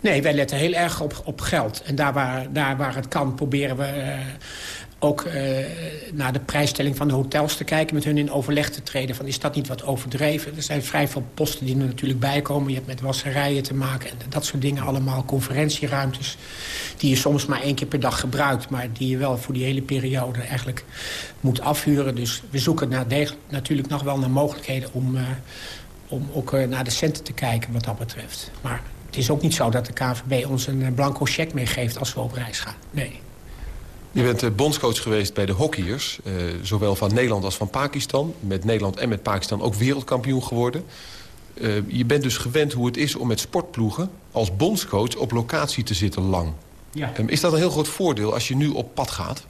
Nee, wij letten heel erg op, op geld. En daar waar, daar waar het kan proberen we uh, ook uh, naar de prijsstelling van de hotels te kijken... met hun in overleg te treden. Van, is dat niet wat overdreven? Er zijn vrij veel posten die er natuurlijk bij komen. Je hebt met wasserijen te maken en dat soort dingen allemaal. Conferentieruimtes die je soms maar één keer per dag gebruikt... maar die je wel voor die hele periode eigenlijk moet afhuren. Dus we zoeken naar natuurlijk nog wel naar mogelijkheden... om, uh, om ook naar de centen te kijken wat dat betreft. Maar het is ook niet zo dat de KVB ons een blanco cheque meegeeft als we op reis gaan. Nee. Je bent bondscoach geweest bij de hockeyers. Uh, zowel van Nederland als van Pakistan. Met Nederland en met Pakistan ook wereldkampioen geworden. Uh, je bent dus gewend hoe het is om met sportploegen... als bondscoach op locatie te zitten lang. Ja. Um, is dat een heel groot voordeel als je nu op pad gaat?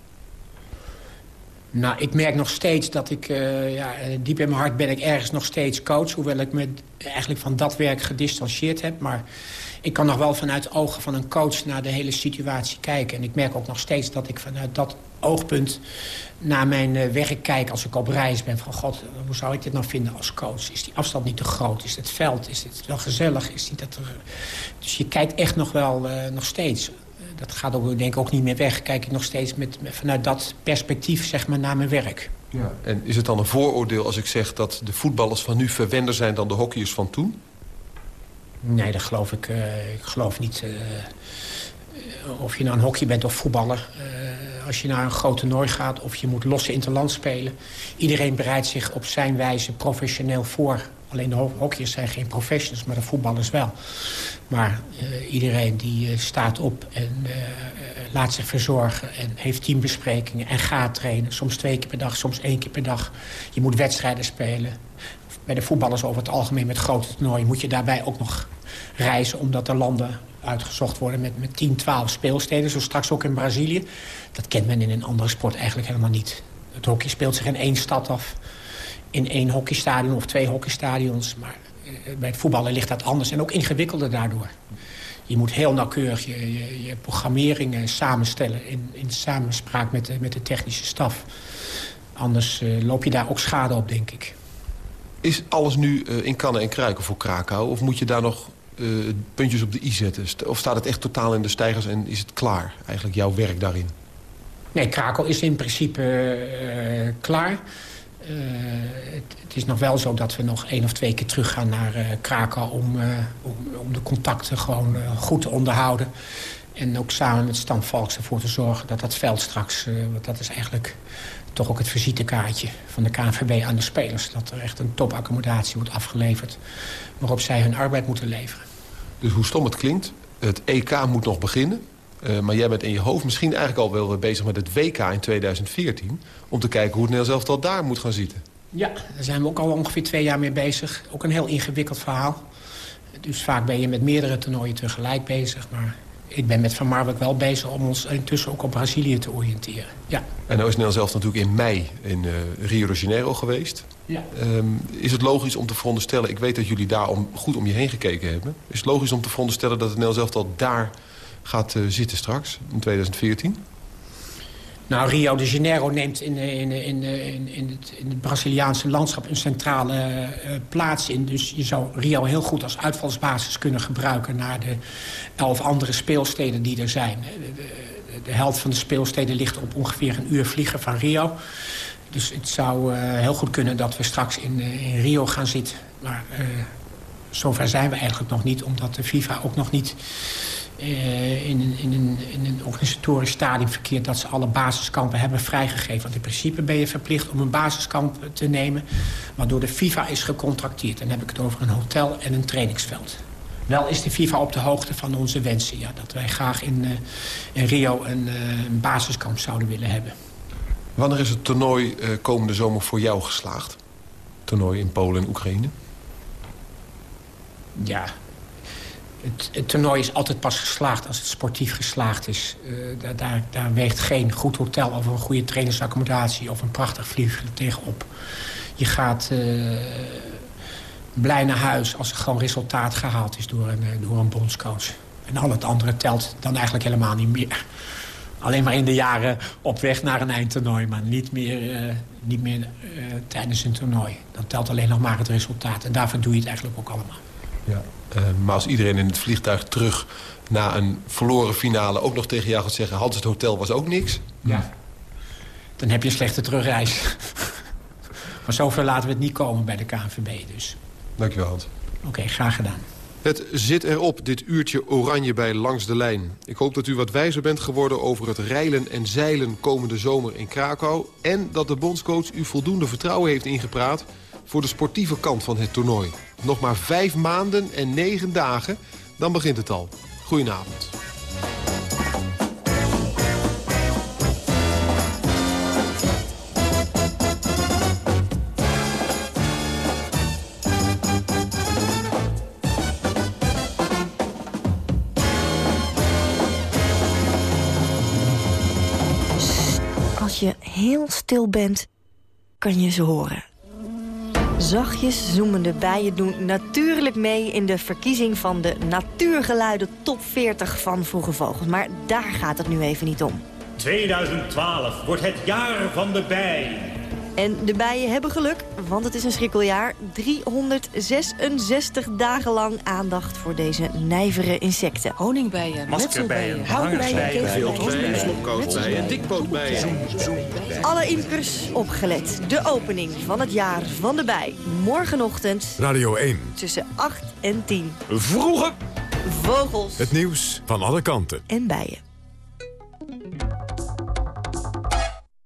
Nou, ik merk nog steeds dat ik... Uh, ja, diep in mijn hart ben ik ergens nog steeds coach. Hoewel ik me eigenlijk van dat werk gedistanceerd heb. Maar ik kan nog wel vanuit de ogen van een coach naar de hele situatie kijken. En ik merk ook nog steeds dat ik vanuit dat oogpunt naar mijn uh, werk kijk als ik op reis ben. Van god, hoe zou ik dit nou vinden als coach? Is die afstand niet te groot? Is het veld? Is het wel gezellig? Is niet dat er... Dus je kijkt echt nog wel uh, nog steeds dat gaat ook, denk ik ook niet meer weg. Kijk ik nog steeds met, met, vanuit dat perspectief zeg maar, naar mijn werk. Ja. En is het dan een vooroordeel als ik zeg dat de voetballers van nu verwender zijn dan de hockeyers van toen? Nee, dat geloof ik. Uh, ik geloof niet. Uh, of je nou een hockey bent of voetballer. Uh, als je naar een groot toernooi gaat of je moet losse interland spelen. Iedereen bereidt zich op zijn wijze professioneel voor. Alleen de hockeyers zijn geen professionals, maar de voetballers wel. Maar iedereen die staat op en laat zich verzorgen... en heeft teambesprekingen en gaat trainen. Soms twee keer per dag, soms één keer per dag. Je moet wedstrijden spelen. Bij de voetballers over het algemeen met grote toernooien... moet je daarbij ook nog reizen omdat er landen uitgezocht worden... met, met 10, 12 speelsteden, zo straks ook in Brazilië. Dat kent men in een andere sport eigenlijk helemaal niet. Het hockey speelt zich in één stad af in één hockeystadion of twee hockeystadions. Maar bij het voetballen ligt dat anders en ook ingewikkelder daardoor. Je moet heel nauwkeurig je, je, programmeringen samenstellen... In, in samenspraak met de, met de technische staf. Anders uh, loop je daar ook schade op, denk ik. Is alles nu uh, in kannen en kruiken voor Krakau? Of moet je daar nog uh, puntjes op de i zetten? Of staat het echt totaal in de stijgers en is het klaar? Eigenlijk jouw werk daarin? Nee, Krakau is in principe klaar. Uh, het, het, is nog wel zo dat we nog één of twee keer terug gaan naar Krakau... Om, om, om, de contacten gewoon goed te onderhouden. En ook samen met Stan Valks ervoor te zorgen dat dat veld straks... want dat is eigenlijk toch ook het visitekaartje van de KNVB aan de spelers. Dat er echt een topaccommodatie wordt afgeleverd... waarop zij hun arbeid moeten leveren. Dus hoe stom het klinkt, het EK moet nog beginnen... Uh, maar jij bent in je hoofd misschien eigenlijk al wel bezig met het WK in 2014... om te kijken hoe het Nederlands elftal daar moet gaan zitten. Ja, daar zijn we ook al ongeveer twee jaar mee bezig. Ook een heel ingewikkeld verhaal. Dus vaak ben je met meerdere toernooien tegelijk bezig. Maar ik ben met Van Marwijk wel bezig om ons intussen ook op Brazilië te oriënteren. Ja. En nou is Nederland zelf natuurlijk in mei in uh, Rio de Janeiro geweest. Ja. Um, is het logisch om te veronderstellen... ik weet dat jullie daar om, goed om je heen gekeken hebben... is het logisch om te veronderstellen dat het Nederlands elftal daar gaat uh, zitten straks, in 2014? Nou, Rio de Janeiro neemt in, in, in, in, het, het Braziliaanse landschap een centrale uh, plaats in. Dus je zou Rio heel goed als uitvalsbasis kunnen gebruiken... naar de elf andere speelsteden die er zijn. De, de, de helft van de speelsteden ligt op ongeveer een uur vliegen van Rio. Dus het zou uh, heel goed kunnen dat we straks in, in Rio gaan zitten. Maar zover zijn we eigenlijk nog niet, omdat de FIFA ook nog niet uh, in, in, een, in een organisatorisch stadium verkeerd... dat ze alle basiskampen hebben vrijgegeven. Want in principe ben je verplicht om een basiskamp te nemen... maar door de FIFA is gecontracteerd. Dan heb ik het over een hotel en een trainingsveld. Wel is de FIFA op de hoogte van onze wensen. Ja, dat wij graag in, uh, in Rio een, uh, een, basiskamp zouden willen hebben. Wanneer is het toernooi komende zomer voor jou geslaagd? Toernooi in Polen en Oekraïne? Ja, het, toernooi is altijd pas geslaagd als het sportief geslaagd is. Uh, daar, daar, daar, weegt geen goed hotel of een goede trainersaccommodatie... of een prachtig vliegveld tegenop. Je gaat uh, blij naar huis als er gewoon resultaat gehaald is door een, uh, door bondscoach. En al het andere telt dan eigenlijk helemaal niet meer. Alleen maar in de jaren op weg naar een eindtoernooi... maar niet meer, niet meer tijdens een toernooi. Dan telt alleen nog maar het resultaat. En daarvoor doe je het eigenlijk ook allemaal. Ja. Uh, maar als iedereen in het vliegtuig terug na een verloren finale... ook nog tegen jou gaat zeggen... Hans, het hotel was ook niks. Ja. Dan heb je een slechte terugreis. (laughs) maar zover laten we het niet komen bij de KNVB dus. Dankjewel, Hans. Oké, okay, graag gedaan. Het zit erop, dit uurtje oranje bij Langs de Lijn. Ik hoop dat u wat wijzer bent geworden over het reilen en zeilen komende zomer in Krakau... en dat de bondscoach u voldoende vertrouwen heeft ingepraat... voor de sportieve kant van het toernooi. Nog maar vijf maanden en negen dagen, dan begint het al. Goedenavond. Als je heel stil bent, kan je ze horen. Zachtjes zoemende bijen doen natuurlijk mee in de verkiezing van de natuurgeluiden top 40 van Vroege Vogels. Maar daar gaat het nu even niet om. 2012 wordt het jaar van de bij. En de bijen hebben geluk, want het is een schrikkeljaar. 366 dagen lang aandacht voor deze nijvere insecten. Honingbijen, maskerbijen, houtbijen, veeltjesbijen, slopkootbijen, dikpootbijen. Alle imkers opgelet. De opening van het jaar van de bij. Morgenochtend. Radio 1. Tussen 8 en 10. Vroege vogels. Het nieuws van alle kanten. En bijen.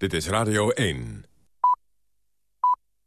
Dit is Radio 1.